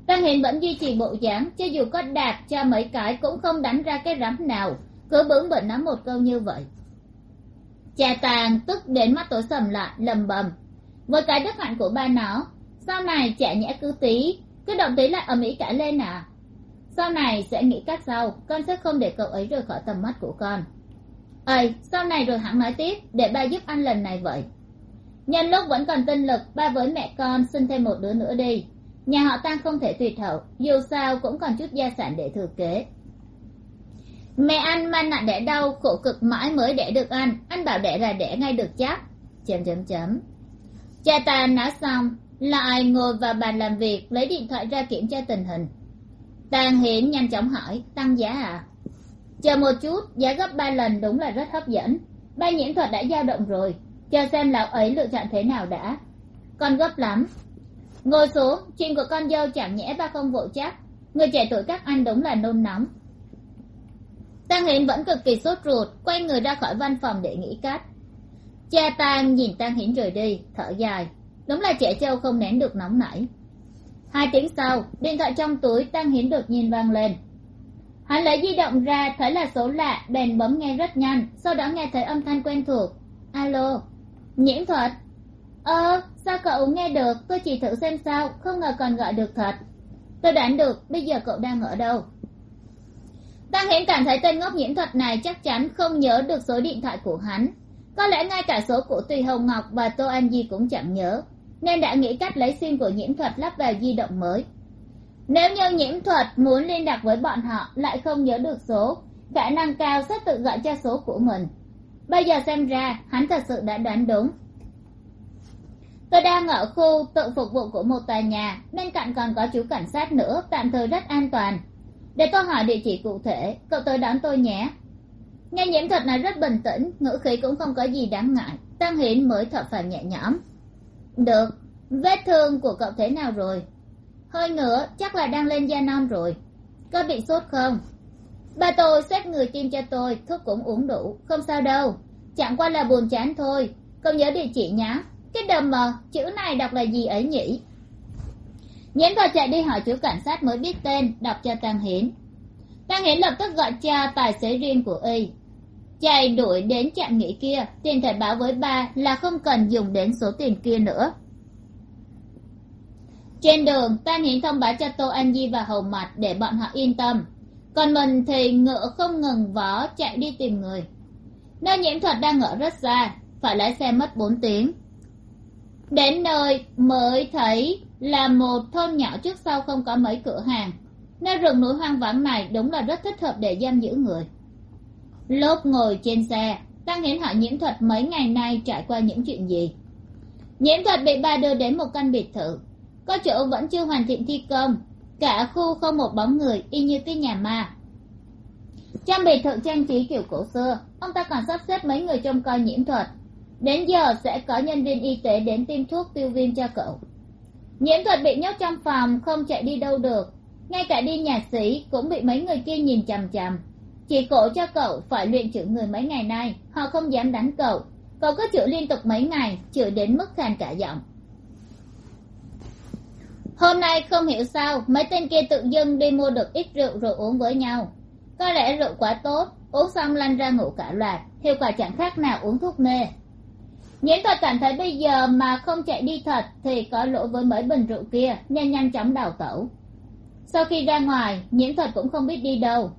Tăng hiền vẫn duy trì bộ dáng, cho dù có đạp cho mấy cái cũng không đánh ra cái rắm nào. Cứ bướng bỉnh nói một câu như vậy. Cha tàng tức đến mắt tối sầm lại, lầm bầm. Với cái đức hạnh của ba nó, sau này chả nhẽ cứ tí cứ động tí lại ở mỹ cãi lên à? Sau này sẽ nghĩ cách sau. Con sẽ không để cậu ấy rời khỏi tầm mắt của con. Ây, sau này rồi hẳn nói tiếp. Để ba giúp anh lần này vậy. Nhân lúc vẫn còn tinh lực, ba với mẹ con sinh thêm một đứa nữa đi. Nhà họ tăng không thể tuyệt hậu dù sao cũng còn chút gia sản để thừa kế. Mẹ anh mang nặng đẻ đau, khổ cực mãi mới đẻ được anh. Anh bảo đẻ là đẻ ngay được chắc. Chấm chấm chấm. Cha ta nói xong lại ngồi vào bàn làm việc, lấy điện thoại ra kiểm tra tình hình? Tàn hiển nhanh chóng hỏi, tăng giá à? Chờ một chút, giá gấp ba lần đúng là rất hấp dẫn. Ba nhiễm thuật đã dao động rồi, chờ xem lão ấy lựa chọn thế nào đã. Con gấp lắm. Ngồi xuống, chuyện của con dâu chẳng nhẽ ba không vội chắc. Người trẻ tuổi các anh đúng là nôn nóng. Tăng hiển vẫn cực kỳ sốt ruột, quay người ra khỏi văn phòng để nghĩ cách. Cha tang nhìn tăng hiển rời đi, thở dài đúng là trẻ trâu không nén được nóng nảy. Hai tiếng sau, điện thoại trong túi tăng Hiến đột nhiên vang lên. Hắn lấy di động ra, thấy là số lạ, bèn bấm nghe rất nhanh, sau đó nghe thấy âm thanh quen thuộc. Alo nhiễm thuật. Ơ, sao cậu nghe được? Tôi chỉ thử xem sao, không ngờ còn gọi được thật. Tôi đoán được, bây giờ cậu đang ở đâu? Tăng Hiến cảm thấy tên ngốc nhiễm thuật này chắc chắn không nhớ được số điện thoại của hắn. Có lẽ ngay cả số của tùy hồng ngọc và tô an di cũng chẳng nhớ nên đã nghĩ cách lấy sim của nhiễm thuật lắp vào di động mới. Nếu như nhiễm thuật muốn liên lạc với bọn họ, lại không nhớ được số, khả năng cao sẽ tự gọi cho số của mình. Bây giờ xem ra, hắn thật sự đã đoán đúng. Tôi đang ở khu tự phục vụ của một tòa nhà, bên cạnh còn có chú cảnh sát nữa, tạm thời rất an toàn. Để tôi hỏi địa chỉ cụ thể, cậu tới đón tôi nhé. Nghe nhiễm thuật này rất bình tĩnh, ngữ khí cũng không có gì đáng ngại, tăng hiến mới thở phào nhẹ nhõm được vết thương của cậu thế nào rồi? Hơi nữa, chắc là đang lên da non rồi. Có bị sốt không? Bà tôi xếp người tiêm cho tôi, thuốc cũng uống đủ, không sao đâu. Chẳng qua là buồn chán thôi. Không nhớ địa chỉ nhá. Cái đầm mờ chữ này đọc là gì ấy nhỉ? Nhấn vào chạy đi hỏi chú cảnh sát mới biết tên, đọc cho tăng hiến. Tăng hiến lập tức gọi cha tài xế riêng của y chạy đuổi đến trạm nghỉ kia tiền thể báo với ba là không cần dùng đến số tiền kia nữa. Trên đường tan hiến thông báo cho tô an di và hầu mặt để bọn họ yên tâm. Còn mình thì ngựa không ngừng vó chạy đi tìm người. Nơi nhiễm thuật đang ở rất xa, phải lái xe mất bốn tiếng. Đến nơi mới thấy là một thôn nhỏ trước sau không có mấy cửa hàng. Nơi rừng núi hoang vắng này đúng là rất thích hợp để giam giữ người lốp ngồi trên xe, tăng hiến hỏi nhiễm thuật mấy ngày nay trải qua những chuyện gì? Nhiễm thuật bị ba đưa đến một căn biệt thự. Có chỗ vẫn chưa hoàn thiện thi công. Cả khu không một bóng người, y như cái nhà ma. Trong biệt thự trang trí kiểu cổ xưa, ông ta còn sắp xếp mấy người trông coi nhiễm thuật. Đến giờ sẽ có nhân viên y tế đến tiêm thuốc tiêu viêm cho cậu. Nhiễm thuật bị nhốt trong phòng, không chạy đi đâu được. Ngay cả đi nhà sĩ cũng bị mấy người kia nhìn chằm chằm chỉ cổ cho cậu phải luyện chữ người mấy ngày nay, họ không dám đánh cậu. Cậu cứ chữ liên tục mấy ngày, chữ đến mức khàn cả giọng. Hôm nay không hiểu sao, mấy tên kia tự dưng đi mua được ít rượu rồi uống với nhau. Có lẽ rượu quá tốt, uống xong lăn ra ngủ cả loạt, hiệu quả chẳng khác nào uống thuốc mê. Nhiễm thuật cảm thấy bây giờ mà không chạy đi thật thì có lỗi với mấy bình rượu kia nên nhanh chóng đào tẩu. Sau khi ra ngoài nhiễm thuật cũng không biết đi đâu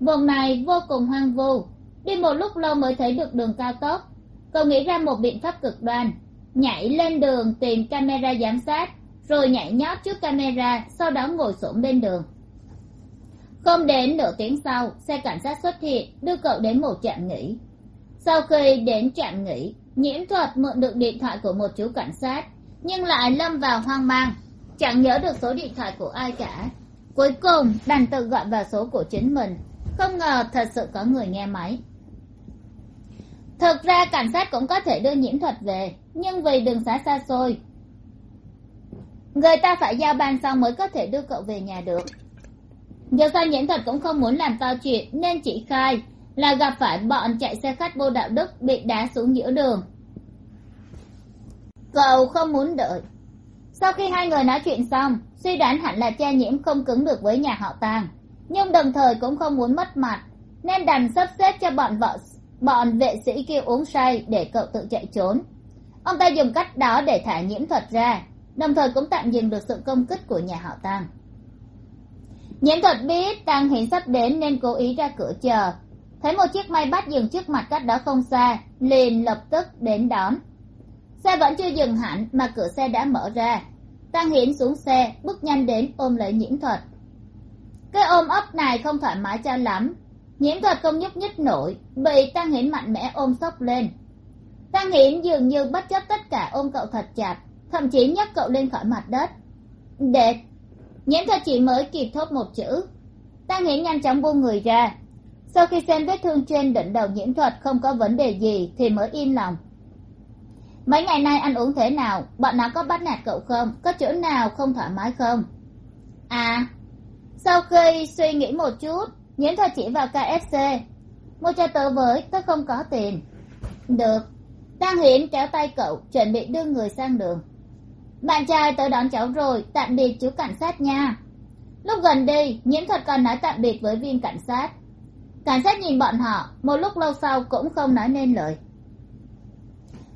vùng này vô cùng hoang vu. Đi một lúc lâu mới thấy được đường cao tốc. Cậu nghĩ ra một biện pháp cực đoan. Nhảy lên đường tìm camera giám sát, rồi nhảy nhót trước camera, sau đó ngồi xổm bên đường. Không đến nửa tiếng sau, xe cảnh sát xuất hiện, đưa cậu đến một trạm nghỉ. Sau khi đến trạm nghỉ, nhiễm thuật mượn được điện thoại của một chú cảnh sát, nhưng lại lâm vào hoang mang. Chẳng nhớ được số điện thoại của ai cả. Cuối cùng, đành tự gọi vào số của chính mình không ngờ thật sự có người nghe máy. Thực ra cảnh sát cũng có thể đưa nhiễm thuật về, nhưng vì đường xá xa xôi, người ta phải giao ban xong mới có thể đưa cậu về nhà được. Dù sao nhiễm thuật cũng không muốn làm to chuyện, nên chỉ khai là gặp phải bọn chạy xe khách vô đạo đức bị đá xuống giữa đường. Cậu không muốn đợi. Sau khi hai người nói chuyện xong, suy đoán hẳn là cha nhiễm không cứng được với nhà họ tàng nhưng đồng thời cũng không muốn mất mặt, nên đành sắp xếp cho bọn vợ, bọn vệ sĩ kia uống say để cậu tự chạy trốn. Ông ta dùng cách đó để thả nhiễm thuật ra, đồng thời cũng tạm dừng được sự công kích của nhà họ tăng nhiễm thuật biết tăng hiển sắp đến nên cố ý ra cửa chờ. Thấy một chiếc may bắt dừng trước mặt cách đó không xa, liền lập tức đến đón. Xe vẫn chưa dừng hẳn mà cửa xe đã mở ra. Tăng hiển xuống xe, bước nhanh đến ôm lấy nhiễm thuật cái ôm ấp này không thoải mái cho lắm. Nhiễm thuật không nhúc nhích nổi, bị tăng hiển mạnh mẽ ôm sốc lên. Tăng hiển dường như bất chấp tất cả ôm cậu thật chặt, thậm chí nhấc cậu lên khỏi mặt đất. Đệt nhiễm thuật chỉ mới kịp thốt một chữ. Tăng hiển nhanh chóng buông người ra. Sau khi xem vết thương trên đỉnh đầu nhiễm thuật không có vấn đề gì thì mới yên lòng. Mấy ngày nay ăn uống thế nào? Bọn nó có bắt nạt cậu không? Có chỗ nào không thoải mái không? À sau khi suy nghĩ một chút nhiễm thuật chỉ vào kfc mua cho tớ với tớ không có tiền. Được. Đang hiển kéo tay cậu, chuẩn bị đưa người sang đường. Bạn trai tớ đón cháu rồi, tạm biệt chú cảnh sát nha. Lúc gần đi nhiễm thuật còn nói tạm biệt với viên cảnh sát. Cảnh sát nhìn bọn họ, một lúc lâu sau cũng không nói nên lời.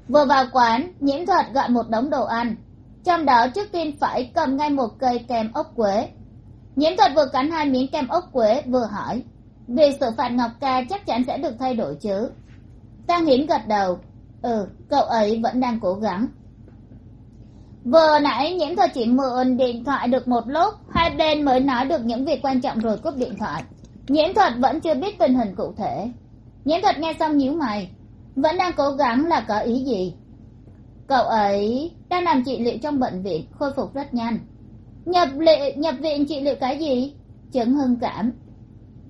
Vừa vào quán nhiễm thuật gọi một đống đồ ăn. Trong đó trước tiên phải cầm ngay một cây kem ốc quế nhiễm thuật vừa cắn hai miếng kem ốc quế vừa hỏi, vì xử phạt ngọc ca chắc chắn sẽ được thay đổi chứ? Tăng hiến gật đầu ừ cậu ấy vẫn đang cố gắng. Vừa nãy nhiễm thuật chỉ mượn điện thoại được một lúc, hai bên mới nói được những việc quan trọng rồi cúp điện thoại. Nhiễm thuật vẫn chưa biết tình hình cụ thể. Nhiễm thuật nghe xong nhíu mày, vẫn đang cố gắng là có ý gì? Cậu ấy đang làm trị liệu trong bệnh viện, khôi phục rất nhanh nhập lệ, nhập viện trị liệu cái gì? Chứng hưng cảm.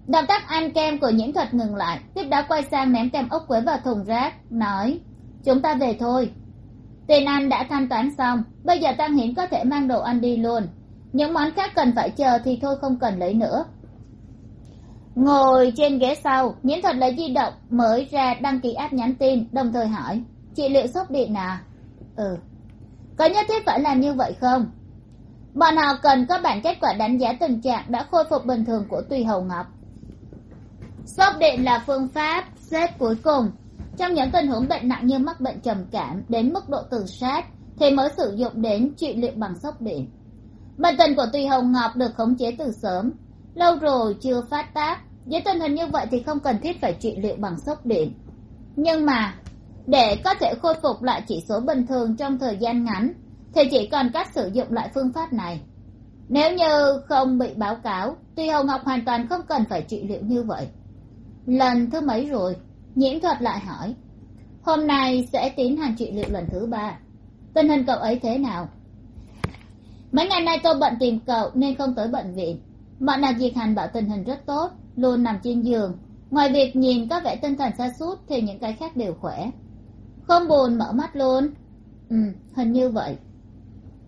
Động tác ăn kem của nhiễm thuật ngừng lại, tiếp đó quay sang ném kem ốc quế vào thùng rác, nói, chúng ta về thôi. Tiền ăn đã thanh toán xong, bây giờ tăng hiển có thể mang đồ ăn đi luôn. Những món khác cần phải chờ thì thôi không cần lấy nữa. Ngồi trên ghế sau, nhiễm thuật lấy di động mới ra đăng ký app nhắn tin, đồng thời hỏi, trị liệu sốc điện à? Ừ. Có nhất thiết phải làm như vậy không? Bọn họ cần có bản kết quả đánh giá tình trạng đã khôi phục bình thường của tùy hầu ngọc. Xác điện là phương pháp xếp cuối cùng. Trong những tình huống bệnh nặng như mắc bệnh trầm cảm đến mức độ tự sát, thì mới sử dụng đến trị liệu bằng sốc điện. Bệnh tình của tùy hồng ngọc được khống chế từ sớm. Lâu rồi chưa phát tác, với tình hình như vậy thì không cần thiết phải trị liệu bằng sốc điện. Nhưng mà, để có thể khôi phục lại chỉ số bình thường trong thời gian ngắn thì chỉ còn cách sử dụng lại phương pháp này. Nếu như không bị báo cáo, tuy hồng ngọc hoàn toàn không cần phải trị liệu như vậy. Lần thứ mấy rồi? Nhiễm thuật lại hỏi. Hôm nay sẽ tiến hành trị liệu lần thứ ba. Tình hình cậu ấy thế nào? Mấy ngày nay tôi bận tìm cậu nên không tới bệnh viện. Bọn nào diệt hành bảo tình hình rất tốt, luôn nằm trên giường. Ngoài việc nhìn có vẻ tinh thần xa suốt thì những cái khác đều khỏe. Không buồn mở mắt luôn. Ừ hình như vậy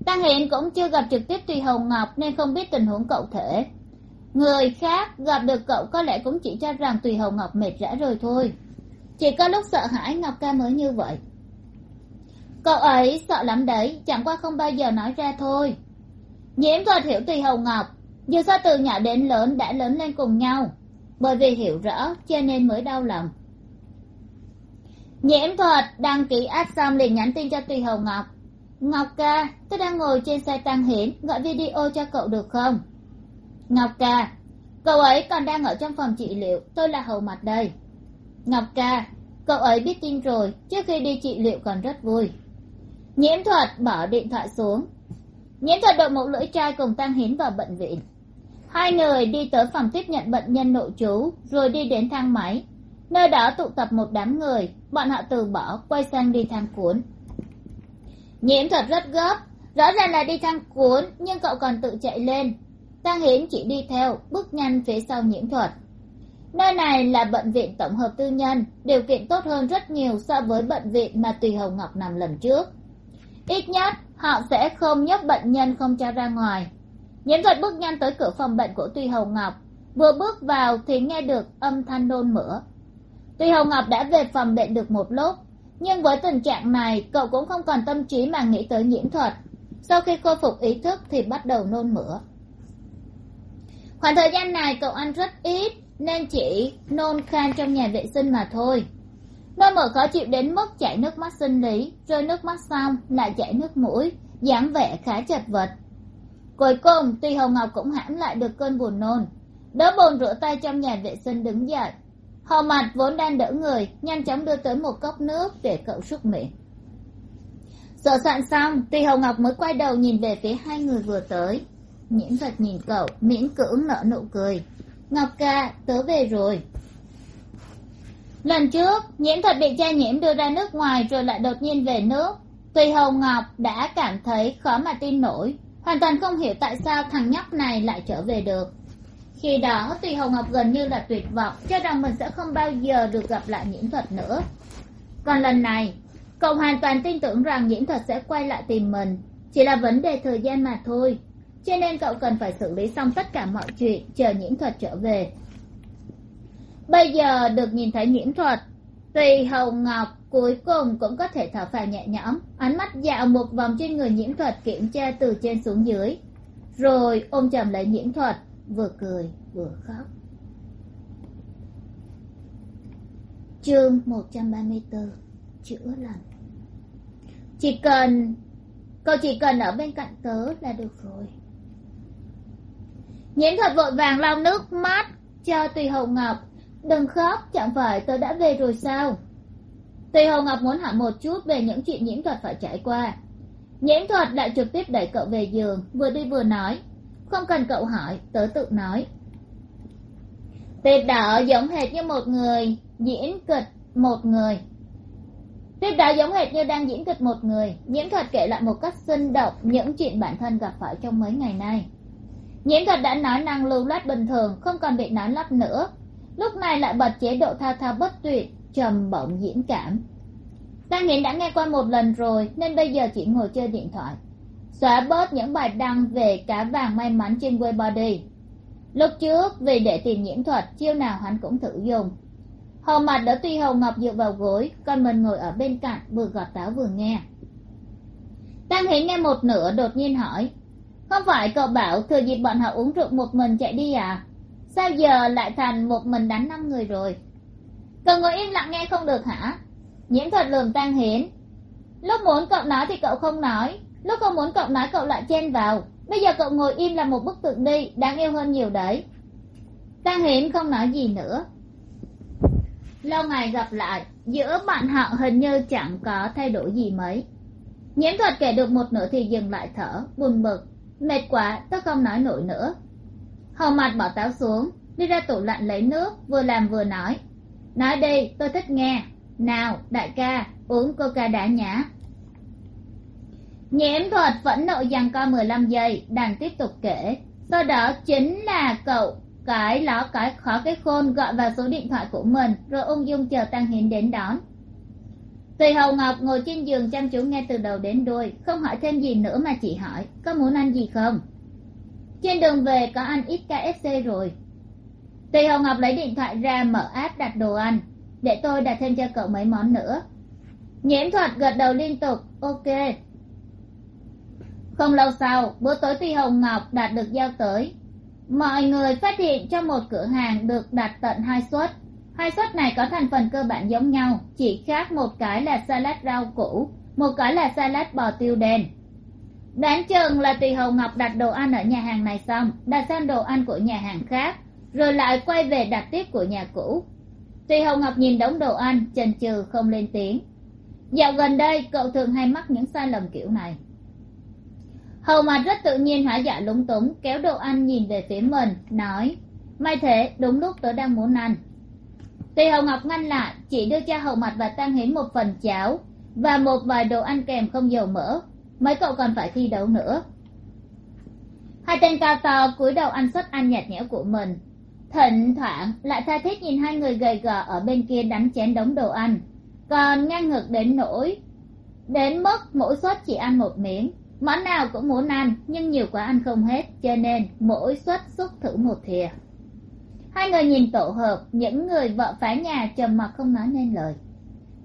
ta hiện cũng chưa gặp trực tiếp tùy hồng ngọc nên không biết tình huống cậu thể. Người khác gặp được cậu có lẽ cũng chỉ cho rằng tùy hồng ngọc mệt rã rồi thôi. Chỉ có lúc sợ hãi ngọc ca mới như vậy. Cậu ấy sợ lắm đấy, chẳng qua không bao giờ nói ra thôi. Nhiễm thuật hiểu tùy hồng ngọc, dù sao từ nhỏ đến lớn đã lớn lên cùng nhau, bởi vì hiểu rõ cho nên mới đau lòng. Nhiễm thuật đăng ký app xong liền nhắn tin cho tùy hồng ngọc ngọc ca, tôi đang ngồi trên xe tăng hiển, gọi video cho cậu được không? Ngọc ca, cậu ấy còn đang ở trong phòng trị liệu, tôi là hầu mặt đây. Ngọc ca, cậu ấy biết tin rồi, trước khi đi trị liệu còn rất vui. Nhiễm thuật, bỏ điện thoại xuống. Nhiễm thuật đội mũ lưỡi trai cùng tăng hiến vào bệnh viện. Hai người đi tới phòng tiếp nhận bệnh nhân nội trú, rồi đi đến thang máy. Nơi đó tụ tập một đám người, bọn họ từ bỏ, quay sang đi thang cuốn nhiễm thuật rất gấp. Rõ ràng là đi thang cuốn, nhưng cậu còn tự chạy lên. Tăng hiến chỉ đi theo bước nhanh phía sau nhiễm thuật. Nơi này là bệnh viện tổng hợp tư nhân, điều kiện tốt hơn rất nhiều so với bệnh viện mà tùy hồng ngọc nằm lần trước. Ít nhất, họ sẽ không nhấc bệnh nhân không cho ra ngoài. Nhiễm thuật bước nhanh tới cửa phòng bệnh của tùy hồng ngọc. Vừa bước vào thì nghe được âm thanh nôn mửa. Tùy hồng ngọc đã về phòng bệnh được một lúc nhưng với tình trạng này, cậu cũng không còn tâm trí mà nghĩ tới nhiễm thuật. Sau khi khôi phục ý thức thì bắt đầu nôn mửa. Khoảng thời gian này cậu ăn rất ít, nên chỉ nôn khan trong nhà vệ sinh mà thôi. Nôn mửa khó chịu đến mức chảy nước mắt sinh lý, rơi nước mắt xong, lại chảy nước mũi, dáng vẻ khá chật vật. Cuối cùng, tuy hồng ngọc cũng hãm lại được cơn buồn nôn, đỡ bồn rửa tay trong nhà vệ sinh đứng dậy hầu mặt vốn đang đỡ người, nhanh chóng đưa tới một cốc nước để cậu súc miệng. Sợ soạn xong tuy hồng ngọc mới quay đầu nhìn về phía hai người vừa tới. Nhiễm thật nhìn cậu, miễn cưỡng nở nụ cười. Ngọc ca, tớ về rồi. Lần trước nhiễm thật bị cha nhiễm đưa ra nước ngoài rồi lại đột nhiên về nước. Tùy hồng ngọc đã cảm thấy khó mà tin nổi. Hoàn toàn không hiểu tại sao thằng nhóc này lại trở về được khi đó, tùy hồng ngọc gần như là tuyệt vọng, cho rằng mình sẽ không bao giờ được gặp lại nhiễm thuật nữa. Còn lần này, cậu hoàn toàn tin tưởng rằng nhiễm thuật sẽ quay lại tìm mình. Chỉ là vấn đề thời gian mà thôi. Cho nên cậu cần phải xử lý xong tất cả mọi chuyện, chờ nhiễm thuật trở về. Bây giờ được nhìn thấy nhiễm thuật, tùy hồng ngọc cuối cùng cũng có thể thở phào nhẹ nhõm, ánh mắt dạo một vòng trên người nhiễm thuật kiểm tra từ trên xuống dưới. Rồi ôm chầm lấy nhiễm thuật vừa cười vừa khóc. Chương một trăm ba mươi bốn chữa lành. Chỉ cần, cậu chỉ cần ở bên cạnh tớ là được rồi. Nhiễm thuật vội vàng lau nước mắt cho tùy hồng ngọc. Đừng khóc, chẳng phải tớ đã về rồi sao? Tùy hồng ngọc muốn hỏi một chút về những chuyện nhiễm thuật phải trải qua. Nhiễm thuật lại trực tiếp đẩy cậu về giường, vừa đi vừa nói không cần cậu hỏi, tớ tự nói. Tuyết đỏ giống hệt như một người, diễn kịch một người. Tuyết đỏ giống hệt như đang diễn kịch một người nhiễm thuật kể lại một cách sinh động những chuyện bản thân gặp phải trong mấy ngày nay. Nhiễm thuật đã nói năng lưu loát bình thường, không còn bị nói lắp nữa. Lúc này lại bật chế độ thao thao bất tuyệt, trầm bổng diễn cảm. Ta nghĩ đã nghe qua một lần rồi, nên bây giờ chỉ ngồi chơi điện thoại xóa bớt những bài đăng về cá vàng may mắn trên weibo lúc trước, vì để tìm nhiễm thuật, chiêu nào hắn cũng thử dùng. Hầu mặt đã tuy hầu ngọc dựa vào gối, còn mình ngồi ở bên cạnh, vừa gọt táo vừa nghe. Tăng Hiến nghe một nửa, đột nhiên hỏi, không phải cậu bảo thừa dịp bọn họ uống rượu một mình chạy đi à? Sao giờ lại thành một mình đánh năm người rồi? Cậu ngồi im lặng nghe không được hả? Nhiễm thuật lườm tăng Hiến. lúc muốn cậu nói thì cậu không nói lúc không muốn cậu nói cậu lại chen vào, bây giờ cậu ngồi im là một bức tượng đi, đáng yêu hơn nhiều đấy. Tăng hiến không nói gì nữa. Lâu ngày gặp lại, giữa bạn họ hình như chẳng có thay đổi gì mấy. Nhiễm thuật kể được một nửa thì dừng lại thở, buồn bực. Mệt quá, tôi không nói nổi nữa. Hầu mặt bỏ táo xuống, đi ra tủ lạnh lấy nước, vừa làm vừa nói. Nói đi, tôi thích nghe. Nào, đại ca, uống coca đã nhã nhiễm thuật vẫn nộ giằng co mười lăm giây đành tiếp tục kể. Sau đó chính là cậu cái ló cái khó cái khôn gọi vào số điện thoại của mình, rồi ung dung chờ tăng hiến đến đón. Tùy hầu ngọc ngồi trên giường chăm chú nghe từ đầu đến đuôi, không hỏi thêm gì nữa mà chỉ hỏi, có muốn ăn gì không? Trên đường về có ăn ít kfc rồi. Tùy hầu ngọc lấy điện thoại ra mở app đặt đồ ăn, để tôi đặt thêm cho cậu mấy món nữa. Nhiễm thuật gật đầu liên tục, ok không lâu sau, bữa tối tuy hồng ngọc đạt được giao tới. Mọi người phát hiện trong một cửa hàng được đặt tận hai suất. Hai suất này có thành phần cơ bản giống nhau, chỉ khác một cái là salad rau củ, một cái là salad bò tiêu đen. Đoán chừng là tùy hồng ngọc đặt đồ ăn ở nhà hàng này xong, đặt sang đồ ăn của nhà hàng khác, rồi lại quay về đặt tiếp của nhà cũ. Tùy hồng ngọc nhìn đống đồ ăn, chần chừ không lên tiếng. Dạo gần đây, cậu thường hay mắc những sai lầm kiểu này hầu mặt rất tự nhiên hóa dạ lúng túng, kéo đồ ăn nhìn về phía mình, nói, may thế, đúng lúc tớ đang muốn ăn. Tùy hầu ngọc ngăn lại, chỉ đưa cho hầu mặt và tăng hiến một phần cháo và một vài đồ ăn kèm không dầu mỡ. Mấy cậu còn phải thi đấu nữa. Hai tên cao to cúi đầu ăn suất ăn nhạt nhẽo của mình. Thỉnh thoảng, lại tha thiết nhìn hai người gầy gò ở bên kia đánh chén đống đồ ăn. Còn ngang ngược đến nỗi, đến mức mỗi suất chỉ ăn một miếng món nào cũng muốn ăn, nhưng nhiều quá ăn không hết, cho nên mỗi suất xúc thử một thìa. Hai người nhìn tổ hợp, những người vợ phá nhà trầm mặc không nói nên lời.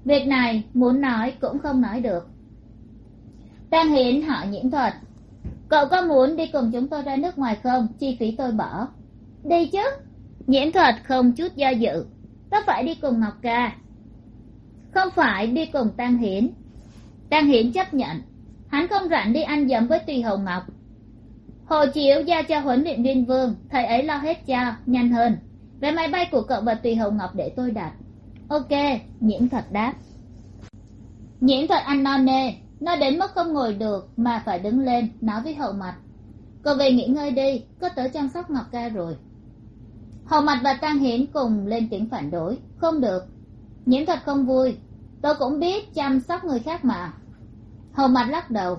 Việc này muốn nói cũng không nói được. Tang hiến hỏi nhiễm thuật, cậu có muốn đi cùng chúng tôi ra nước ngoài không? Chi phí tôi bỏ. Đi chứ. Nhiễm thuật không chút do dự tớ phải đi cùng ngọc ca? Không phải, đi cùng tăng hiến. Tăng hiến chấp nhận hắn không rảnh đi ăn dấm với tùy hồng ngọc. Hồ chiếu giao cho huấn luyện viên vương, thầy ấy lo hết cho, nhanh hơn. Vé máy bay của cậu và tùy hồng ngọc để tôi đặt. Ok, nhiễm thuật đáp. Nhiễm thuật ăn no nê, nó đến mức không ngồi được mà phải đứng lên, nói với hậu mặt cậu về nghỉ ngơi đi có tớ chăm sóc ngọc ca rồi. Hậu mặt và tăng hiến cùng lên tiếng phản đối. Không được. Nhiễm thuật không vui. Tôi cũng biết chăm sóc người khác mà. Hầu mặt lắc đầu.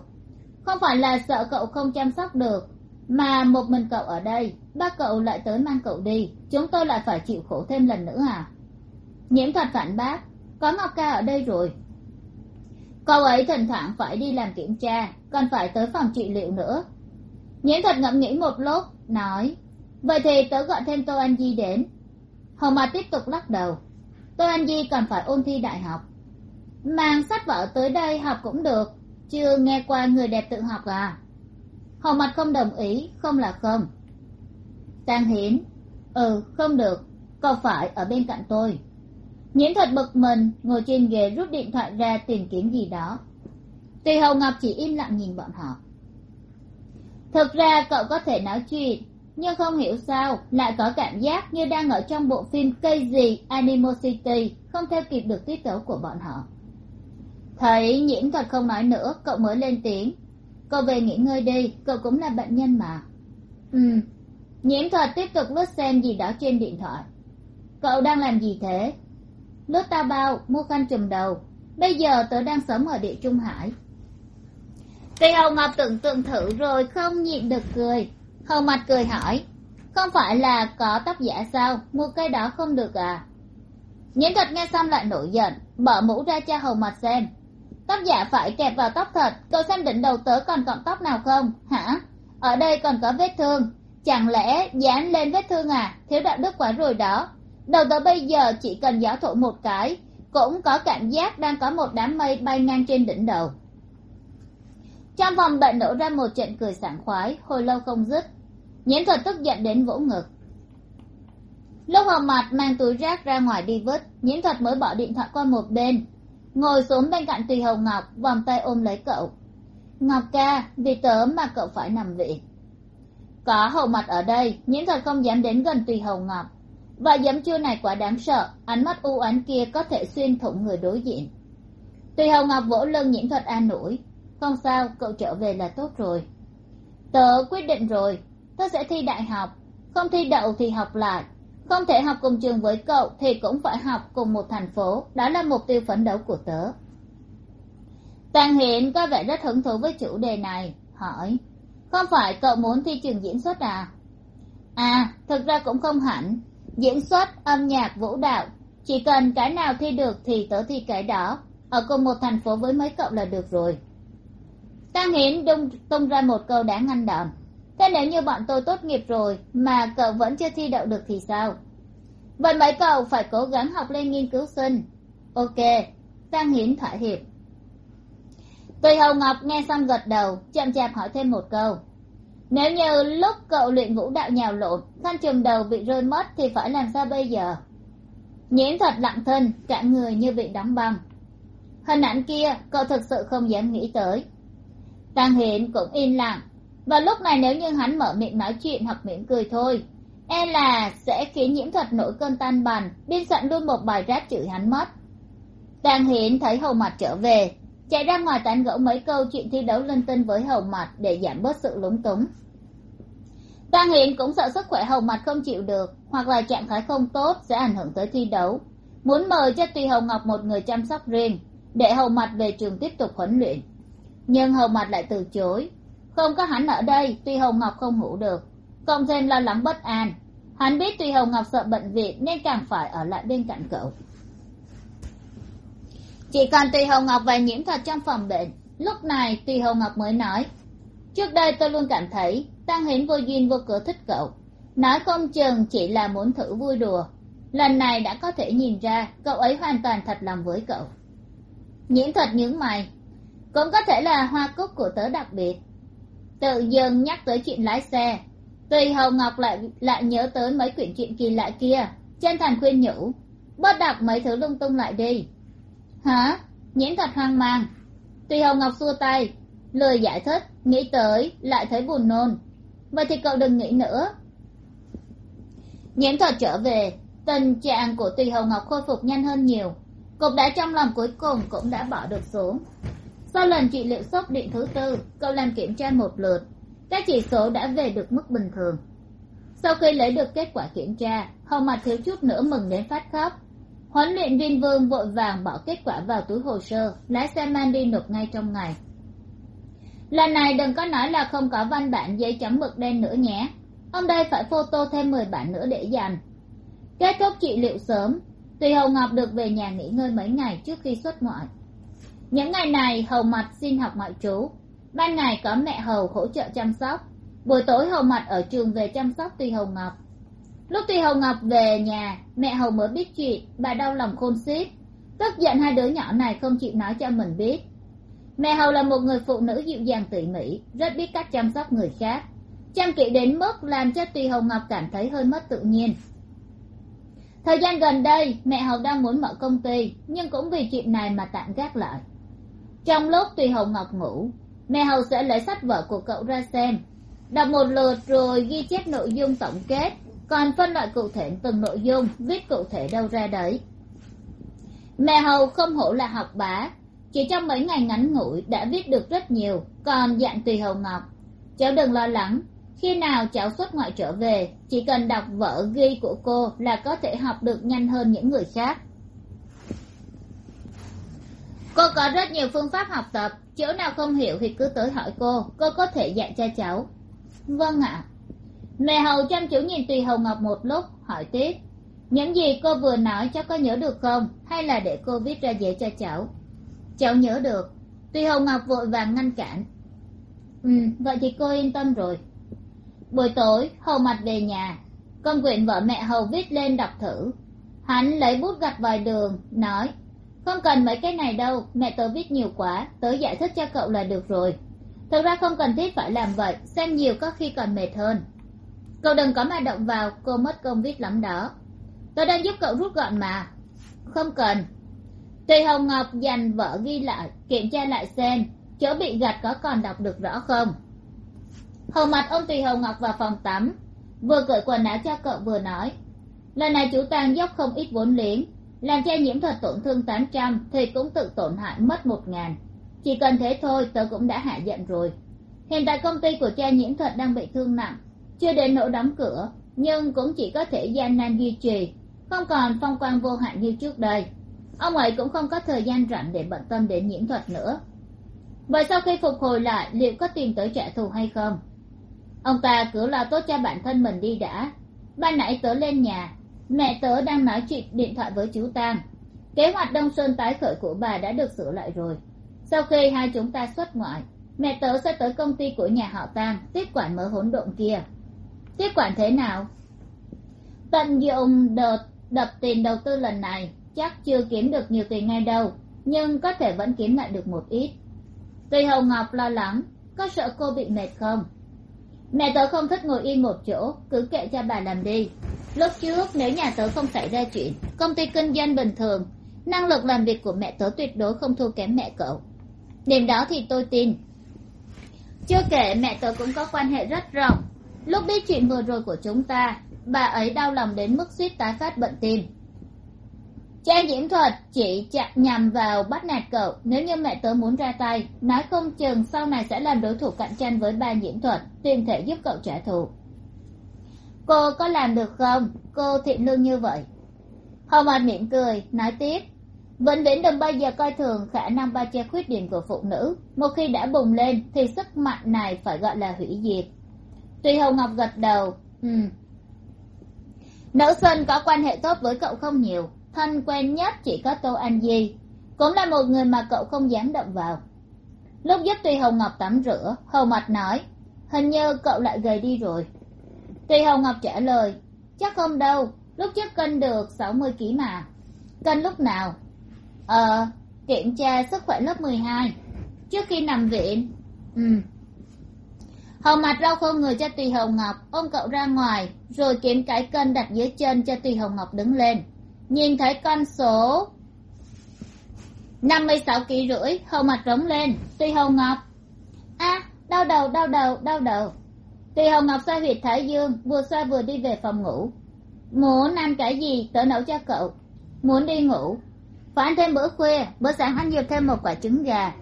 Không phải là sợ cậu không chăm sóc được, mà một mình cậu ở đây ba cậu lại tới mang cậu đi, chúng tôi lại phải chịu khổ thêm lần nữa à? Nhiễm thuật phản bác, có ngọc ca ở đây rồi. Cậu ấy thỉnh thoảng phải đi làm kiểm tra, còn phải tới phòng trị liệu nữa. Nhiễm thuật ngẫm nghĩ một lúc, nói, vậy thì tớ gọi thêm tô anh di đến. Hầu mà tiếp tục lắc đầu, tô anh di còn phải ôn thi đại học. Mang sách vở tới đây học cũng được chưa nghe qua người đẹp tự học à? Hồng mặt không đồng ý, không là không. Tang hiến ừ không được, cậu phải ở bên cạnh tôi. Nhiễm thật bực mình, ngồi trên ghế rút điện thoại ra tìm kiếm gì đó. Tùy hồng ngọc chỉ im lặng nhìn bọn họ. Thực ra cậu có thể nói chuyện, nhưng không hiểu sao lại có cảm giác như đang ở trong bộ phim cây gì animosity không theo kịp được tiết tấu của bọn họ thấy nhiễm thuật không nói nữa, cậu mới lên tiếng. Cậu về nghỉ ngơi đi, cậu cũng là bệnh nhân mà. Ừ nhiễm thuật tiếp tục lướt xem gì đó trên điện thoại. Cậu đang làm gì thế? Lướt tao bao, mua khăn trùm đầu. Bây giờ tớ đang sống ở địa trung hải. Kỳ hầu ngọc tưởng tượng thử rồi không nhịn được cười. Hầu mặt cười hỏi, không phải là có tóc giả sao? Mua cái đó không được à? Nhiễm thuật nghe xong lại nổi giận bỏ mũ ra cho hầu mặt xem tóc giả phải kẹp vào tóc thật, cậu xem đỉnh đầu tớ còn cọng tóc nào không? Hả? Ở đây còn có vết thương. Chẳng lẽ dán lên vết thương à? Thiếu đạo đức quá rồi đó. Đầu tớ bây giờ chỉ cần gió thổi một cái, cũng có cảm giác đang có một đám mây bay ngang trên đỉnh đầu. Trong vòng bệnh nổ ra một trận cười sảng khoái, hồi lâu không dứt. Nhiễm thuật tức giận đến vỗ ngực. Lúc hồng mặt, mang túi rác ra ngoài đi vứt. Nhiễm thuật mới bỏ điện thoại qua một bên ngồi xuống bên cạnh tùy hồng ngọc, vòng tay ôm lấy cậu. Ngọc ca, vì tớ mà cậu phải nằm viện. Có hầu mặt ở đây nhiễm thuật không dám đến gần tùy hồng ngọc. Và giấm chua này quá đáng sợ, ánh mắt u ánh kia có thể xuyên thủng người đối diện. Tùy hồng ngọc vỗ lưng nhiễm thuật an ủi. Không sao, cậu trở về là tốt rồi. Tớ quyết định rồi, tớ sẽ thi đại học. Không thi đậu thì học lại không thể học cùng trường với cậu thì cũng phải học cùng một thành phố. Đó là mục tiêu phấn đấu của tớ. Tàng hiện có vẻ rất hứng thú với chủ đề này, hỏi. Không phải cậu muốn thi trường diễn xuất à? À thực ra cũng không hẳn. Diễn xuất, âm nhạc, vũ đạo, chỉ cần cái nào thi được thì tớ thi cái đó. Ở cùng một thành phố với mấy cậu là được rồi. Tang hiến đung, tung ra một câu đáng ngăn đòn thế nếu như bọn tôi tốt nghiệp rồi mà cậu vẫn chưa thi đậu được thì sao? Vậy mấy cậu phải cố gắng học lên nghiên cứu sinh. Ok tăng hiến thỏa hiệp. Tùy hầu ngọc nghe xong gật đầu, chậm chạp hỏi thêm một câu. Nếu như lúc cậu luyện vũ đạo nhào lộn, khăn trùm đầu bị rơi mất thì phải làm sao bây giờ? Nhiễm thật lặng thân, cả người như bị đóng băng. Hình ảnh kia cậu thực sự không dám nghĩ tới. Tăng hiển cũng im lặng và lúc này nếu như hắn mở miệng nói chuyện hoặc miệng cười thôi e là sẽ khiến nhiễm thuật nổi cơn tan bàn. biên soạn luôn một bài rap chửi hắn mất. Tăng hiển thấy hầu mặt trở về, chạy ra ngoài tán gẫu mấy câu chuyện thi đấu linh tinh với hầu mặt để giảm bớt sự lúng túng. Tăng hiển cũng sợ sức khỏe hầu mặt không chịu được, hoặc là trạng thái không tốt sẽ ảnh hưởng tới thi đấu. Muốn mời cho tùy hầu ngọc một người chăm sóc riêng, để hầu mặt về trường tiếp tục huấn luyện. Nhưng hầu mặt lại từ chối không có hắn ở đây, tuy Hồng ngọc không ngủ được. Cộng thêm lo lắng bất an. Hắn biết tuy Hồng ngọc sợ bệnh viện nên càng phải ở lại bên cạnh cậu. Chỉ còn tùy Hồng ngọc và nhiễm thuật trong phòng bệnh. Lúc này tùy Hồng ngọc mới nói, trước đây tôi luôn cảm thấy tăng hiến vô duyên vô cửa thích cậu. Nói không chừng chỉ là muốn thử vui đùa. Lần này đã có thể nhìn ra cậu ấy hoàn toàn thật lòng với cậu. Nhiễm thuật những mày, cũng có thể là hoa cúc của tớ đặc biệt tự dưng nhắc tới chuyện lái xe. Tùy hầu ngọc lại lại nhớ tới mấy quyển chuyện kỳ lạ kia. Chân thành khuyên nhủ, bớt đọc mấy thứ lung tung lại đi. Hả? Nhiễm thật hoang mang. Tùy hầu ngọc xua tay lười giải thích, nghĩ tới, lại thấy buồn nôn. Vậy thì cậu đừng nghĩ nữa. Nhiễm thuật trở về, tình trạng của tùy hầu ngọc khôi phục nhanh hơn nhiều. Cục đá trong lòng cuối cùng cũng đã bỏ được xuống sau lần trị liệu sốc điện thứ tư, cậu làm kiểm tra một lượt. Các chỉ số đã về được mức bình thường. Sau khi lấy được kết quả kiểm tra, hầu mặt thiếu chút nữa mừng đến phát khóc. Huấn luyện viên vương vội vàng bỏ kết quả vào túi hồ sơ, lái xe mang đi nộp ngay trong ngày. Lần này đừng có nói là không có văn bản giấy chấm mực đen nữa nhé. Ông đây phải photo thêm mười bản nữa để dành. Kết thúc trị liệu sớm, tùy hầu ngọc được về nhà nghỉ ngơi mấy ngày trước khi xuất ngoại những ngày này, hầu mặt xin học ngoại trú. Ban ngày có mẹ hầu hỗ trợ chăm sóc. Buổi tối, hầu mặt ở trường về chăm sóc tùy hầu ngọc. Lúc tùy hầu ngọc về nhà, mẹ hầu mới biết chuyện, bà đau lòng khôn xiết. Tức giận hai đứa nhỏ này không chịu nói cho mình biết. Mẹ hầu là một người phụ nữ dịu dàng tỉ mỉ, rất biết cách chăm sóc người khác. Chăm kỹ đến mức làm cho tùy hầu ngọc cảm thấy hơi mất tự nhiên. Thời gian gần đây, mẹ hầu đang muốn mở công ty, nhưng cũng vì chuyện này mà tạm gác lại trong lúc tùy hồng ngọc ngủ, mẹ hầu sẽ lấy sách vở của cậu ra xem. Đọc một lượt rồi ghi chép nội dung tổng kết, còn phân loại cụ thể từng nội dung, viết cụ thể đâu ra đấy. Mẹ hầu không hổ là học bá, chỉ trong mấy ngày ngắn ngủi đã viết được rất nhiều, còn dặn tùy hầu ngọc. Cháu đừng lo lắng, khi nào cháu xuất ngoại trở về, chỉ cần đọc vở ghi của cô là có thể học được nhanh hơn những người khác cô có rất nhiều phương pháp học tập. Chỗ nào không hiểu thì cứ tới hỏi cô. Cô có thể dạy cho cháu. Vâng ạ. Mẹ hầu chăm chú nhìn tùy hầu ngọc một lúc, hỏi tiếp. Những gì cô vừa nói cháu có nhớ được không? Hay là để cô viết ra giấy cho cháu? Cháu nhớ được. Tùy hầu ngọc vội vàng ngăn cản. Ừ vậy thì cô yên tâm rồi. Buổi tối, hầu mặt về nhà. Công quyển vợ mẹ hầu viết lên đọc thử. Hắn lấy bút gạch vài đường, nói không cần mấy cái này đâu, mẹ tớ viết nhiều quá, tớ giải thích cho cậu là được rồi. Thực ra không cần thiết phải làm vậy, xem nhiều có khi còn mệt hơn. Cậu đừng có mà động vào, cô mất công viết lắm đó. Tôi đang giúp cậu rút gọn mà. Không cần. Tùy hồng ngọc dành vợ ghi lại, kiểm tra lại xem, chỗ bị gạch có còn đọc được rõ không? Hầu mặt ông tùy hồng ngọc vào phòng tắm, vừa cởi quần áo cho cậu vừa nói, lần này chú tàng dốc không ít vốn liếng làm cho nhiễm thuật tổn thương tám trăm thì cũng tự tổn hại mất một ngàn. Chỉ cần thế thôi tớ cũng đã hạ giận rồi. Hiện tại công ty của cha nhiễm thuật đang bị thương nặng. Chưa đến nỗi đóng cửa, nhưng cũng chỉ có thể gian nan duy trì. Không còn phong quang vô hạn như trước đây. Ông ấy cũng không có thời gian rảnh để bận tâm đến nhiễm thuật nữa. Vậy sau khi phục hồi lại, liệu có tìm tới trả thù hay không? Ông ta cứ lo tốt cho bản thân mình đi đã. Ban nãy tớ lên nhà mẹ tớ đang nói chuyện điện thoại với chú tam. Kế hoạch đông sơn tái khởi của bà đã được sửa lại rồi. Sau khi hai chúng ta xuất ngoại, mẹ tớ sẽ tới công ty của nhà họ tam tiếp quản mớ hỗn độn kia. Tiếp quản thế nào? Tận dụng đợt, đập tiền đầu tư lần này, chắc chưa kiếm được nhiều tiền ngay đâu, nhưng có thể vẫn kiếm lại được một ít. Tùy hồng ngọc lo lắng, có sợ cô bị mệt không? Mẹ tớ không thích ngồi yên một chỗ, cứ kệ cho bà làm đi lúc trước, nếu nhà tớ không xảy ra chuyện, công ty kinh doanh bình thường, năng lực làm việc của mẹ tớ tuyệt đối không thua kém mẹ cậu. Điểm đó thì tôi tin. Chưa kể, mẹ tớ cũng có quan hệ rất rộng. Lúc biết chuyện vừa rồi của chúng ta, bà ấy đau lòng đến mức suýt tái phát bệnh tim. Trang diễm thuật chỉ chạm nhằm vào bắt nạt cậu. Nếu như mẹ tớ muốn ra tay, nói không chừng sau này sẽ làm đối thủ cạnh tranh với ba diễm thuật tìm thể giúp cậu trả thù cô có làm được không? Cô thiện lương như vậy. Hồng mặt mỉm cười, nói tiếp. Vĩnh viễn đừng bao giờ coi thường khả năng bao che khuyết điểm của phụ nữ. Một khi đã bùng lên, thì sức mạnh này phải gọi là hủy diệt. Tuy hồng ngọc gật đầu ừ. Nữ sinh có quan hệ tốt với cậu không nhiều. Thân quen nhất chỉ có tô an di. Cũng là một người mà cậu không dám động vào. Lúc giúp tùy hồng ngọc tắm rửa hầu mặt nói, hình như cậu lại gầy đi rồi tuy hồng ngọc trả lời, chắc không đâu, lúc trước cân được sáu mươi ký mà. Cân lúc nào? Ờ kiểm tra sức khỏe lớp mười hai. Trước khi nằm viện. Ừ. Hầu mặt rau khô người cho tùy hồng ngọc, ôm cậu ra ngoài, rồi kiếm cái cân đặt dưới chân cho tùy hồng ngọc đứng lên. Nhìn thấy con số năm mươi sáu ký rưỡi, hầu mặt rống lên, tùy hồng ngọc. A, đau đầu đau đầu đau đầu tùy hồng ngọc xoa huyệt thái dương vừa xoa vừa đi về phòng ngủ. Muốn ăn cái gì tớ nấu cho cậu. Muốn đi ngủ. Phải ăn thêm bữa khuya, bữa sáng ăn nhiều thêm một quả trứng gà.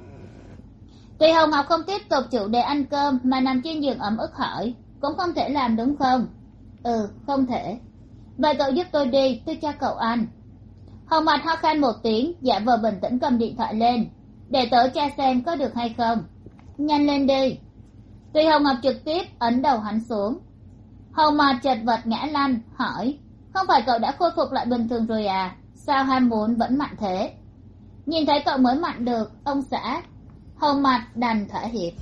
Tùy hồng ngọc không tiếp tục chủ đề ăn cơm mà nằm trên giường ấm ức hỏi, cũng không thể làm đúng không? Ừ không thể. Vậy cậu giúp tôi đi, tôi cho cậu ăn. Hồng mặt ho khan một tiếng, giả vờ bình tĩnh cầm điện thoại lên, để tớ tra xem có được hay không. Nhanh lên đi tùy hồng ngọc trực tiếp ấn đầu hắn xuống. Hồng mặt chật vật ngã lăn, hỏi, không phải cậu đã khôi phục lại bình thường rồi à? Sao ham muốn vẫn mạnh thế? Nhìn thấy cậu mới mạnh được, ông xã hồng mặt đành thỏa hiệp.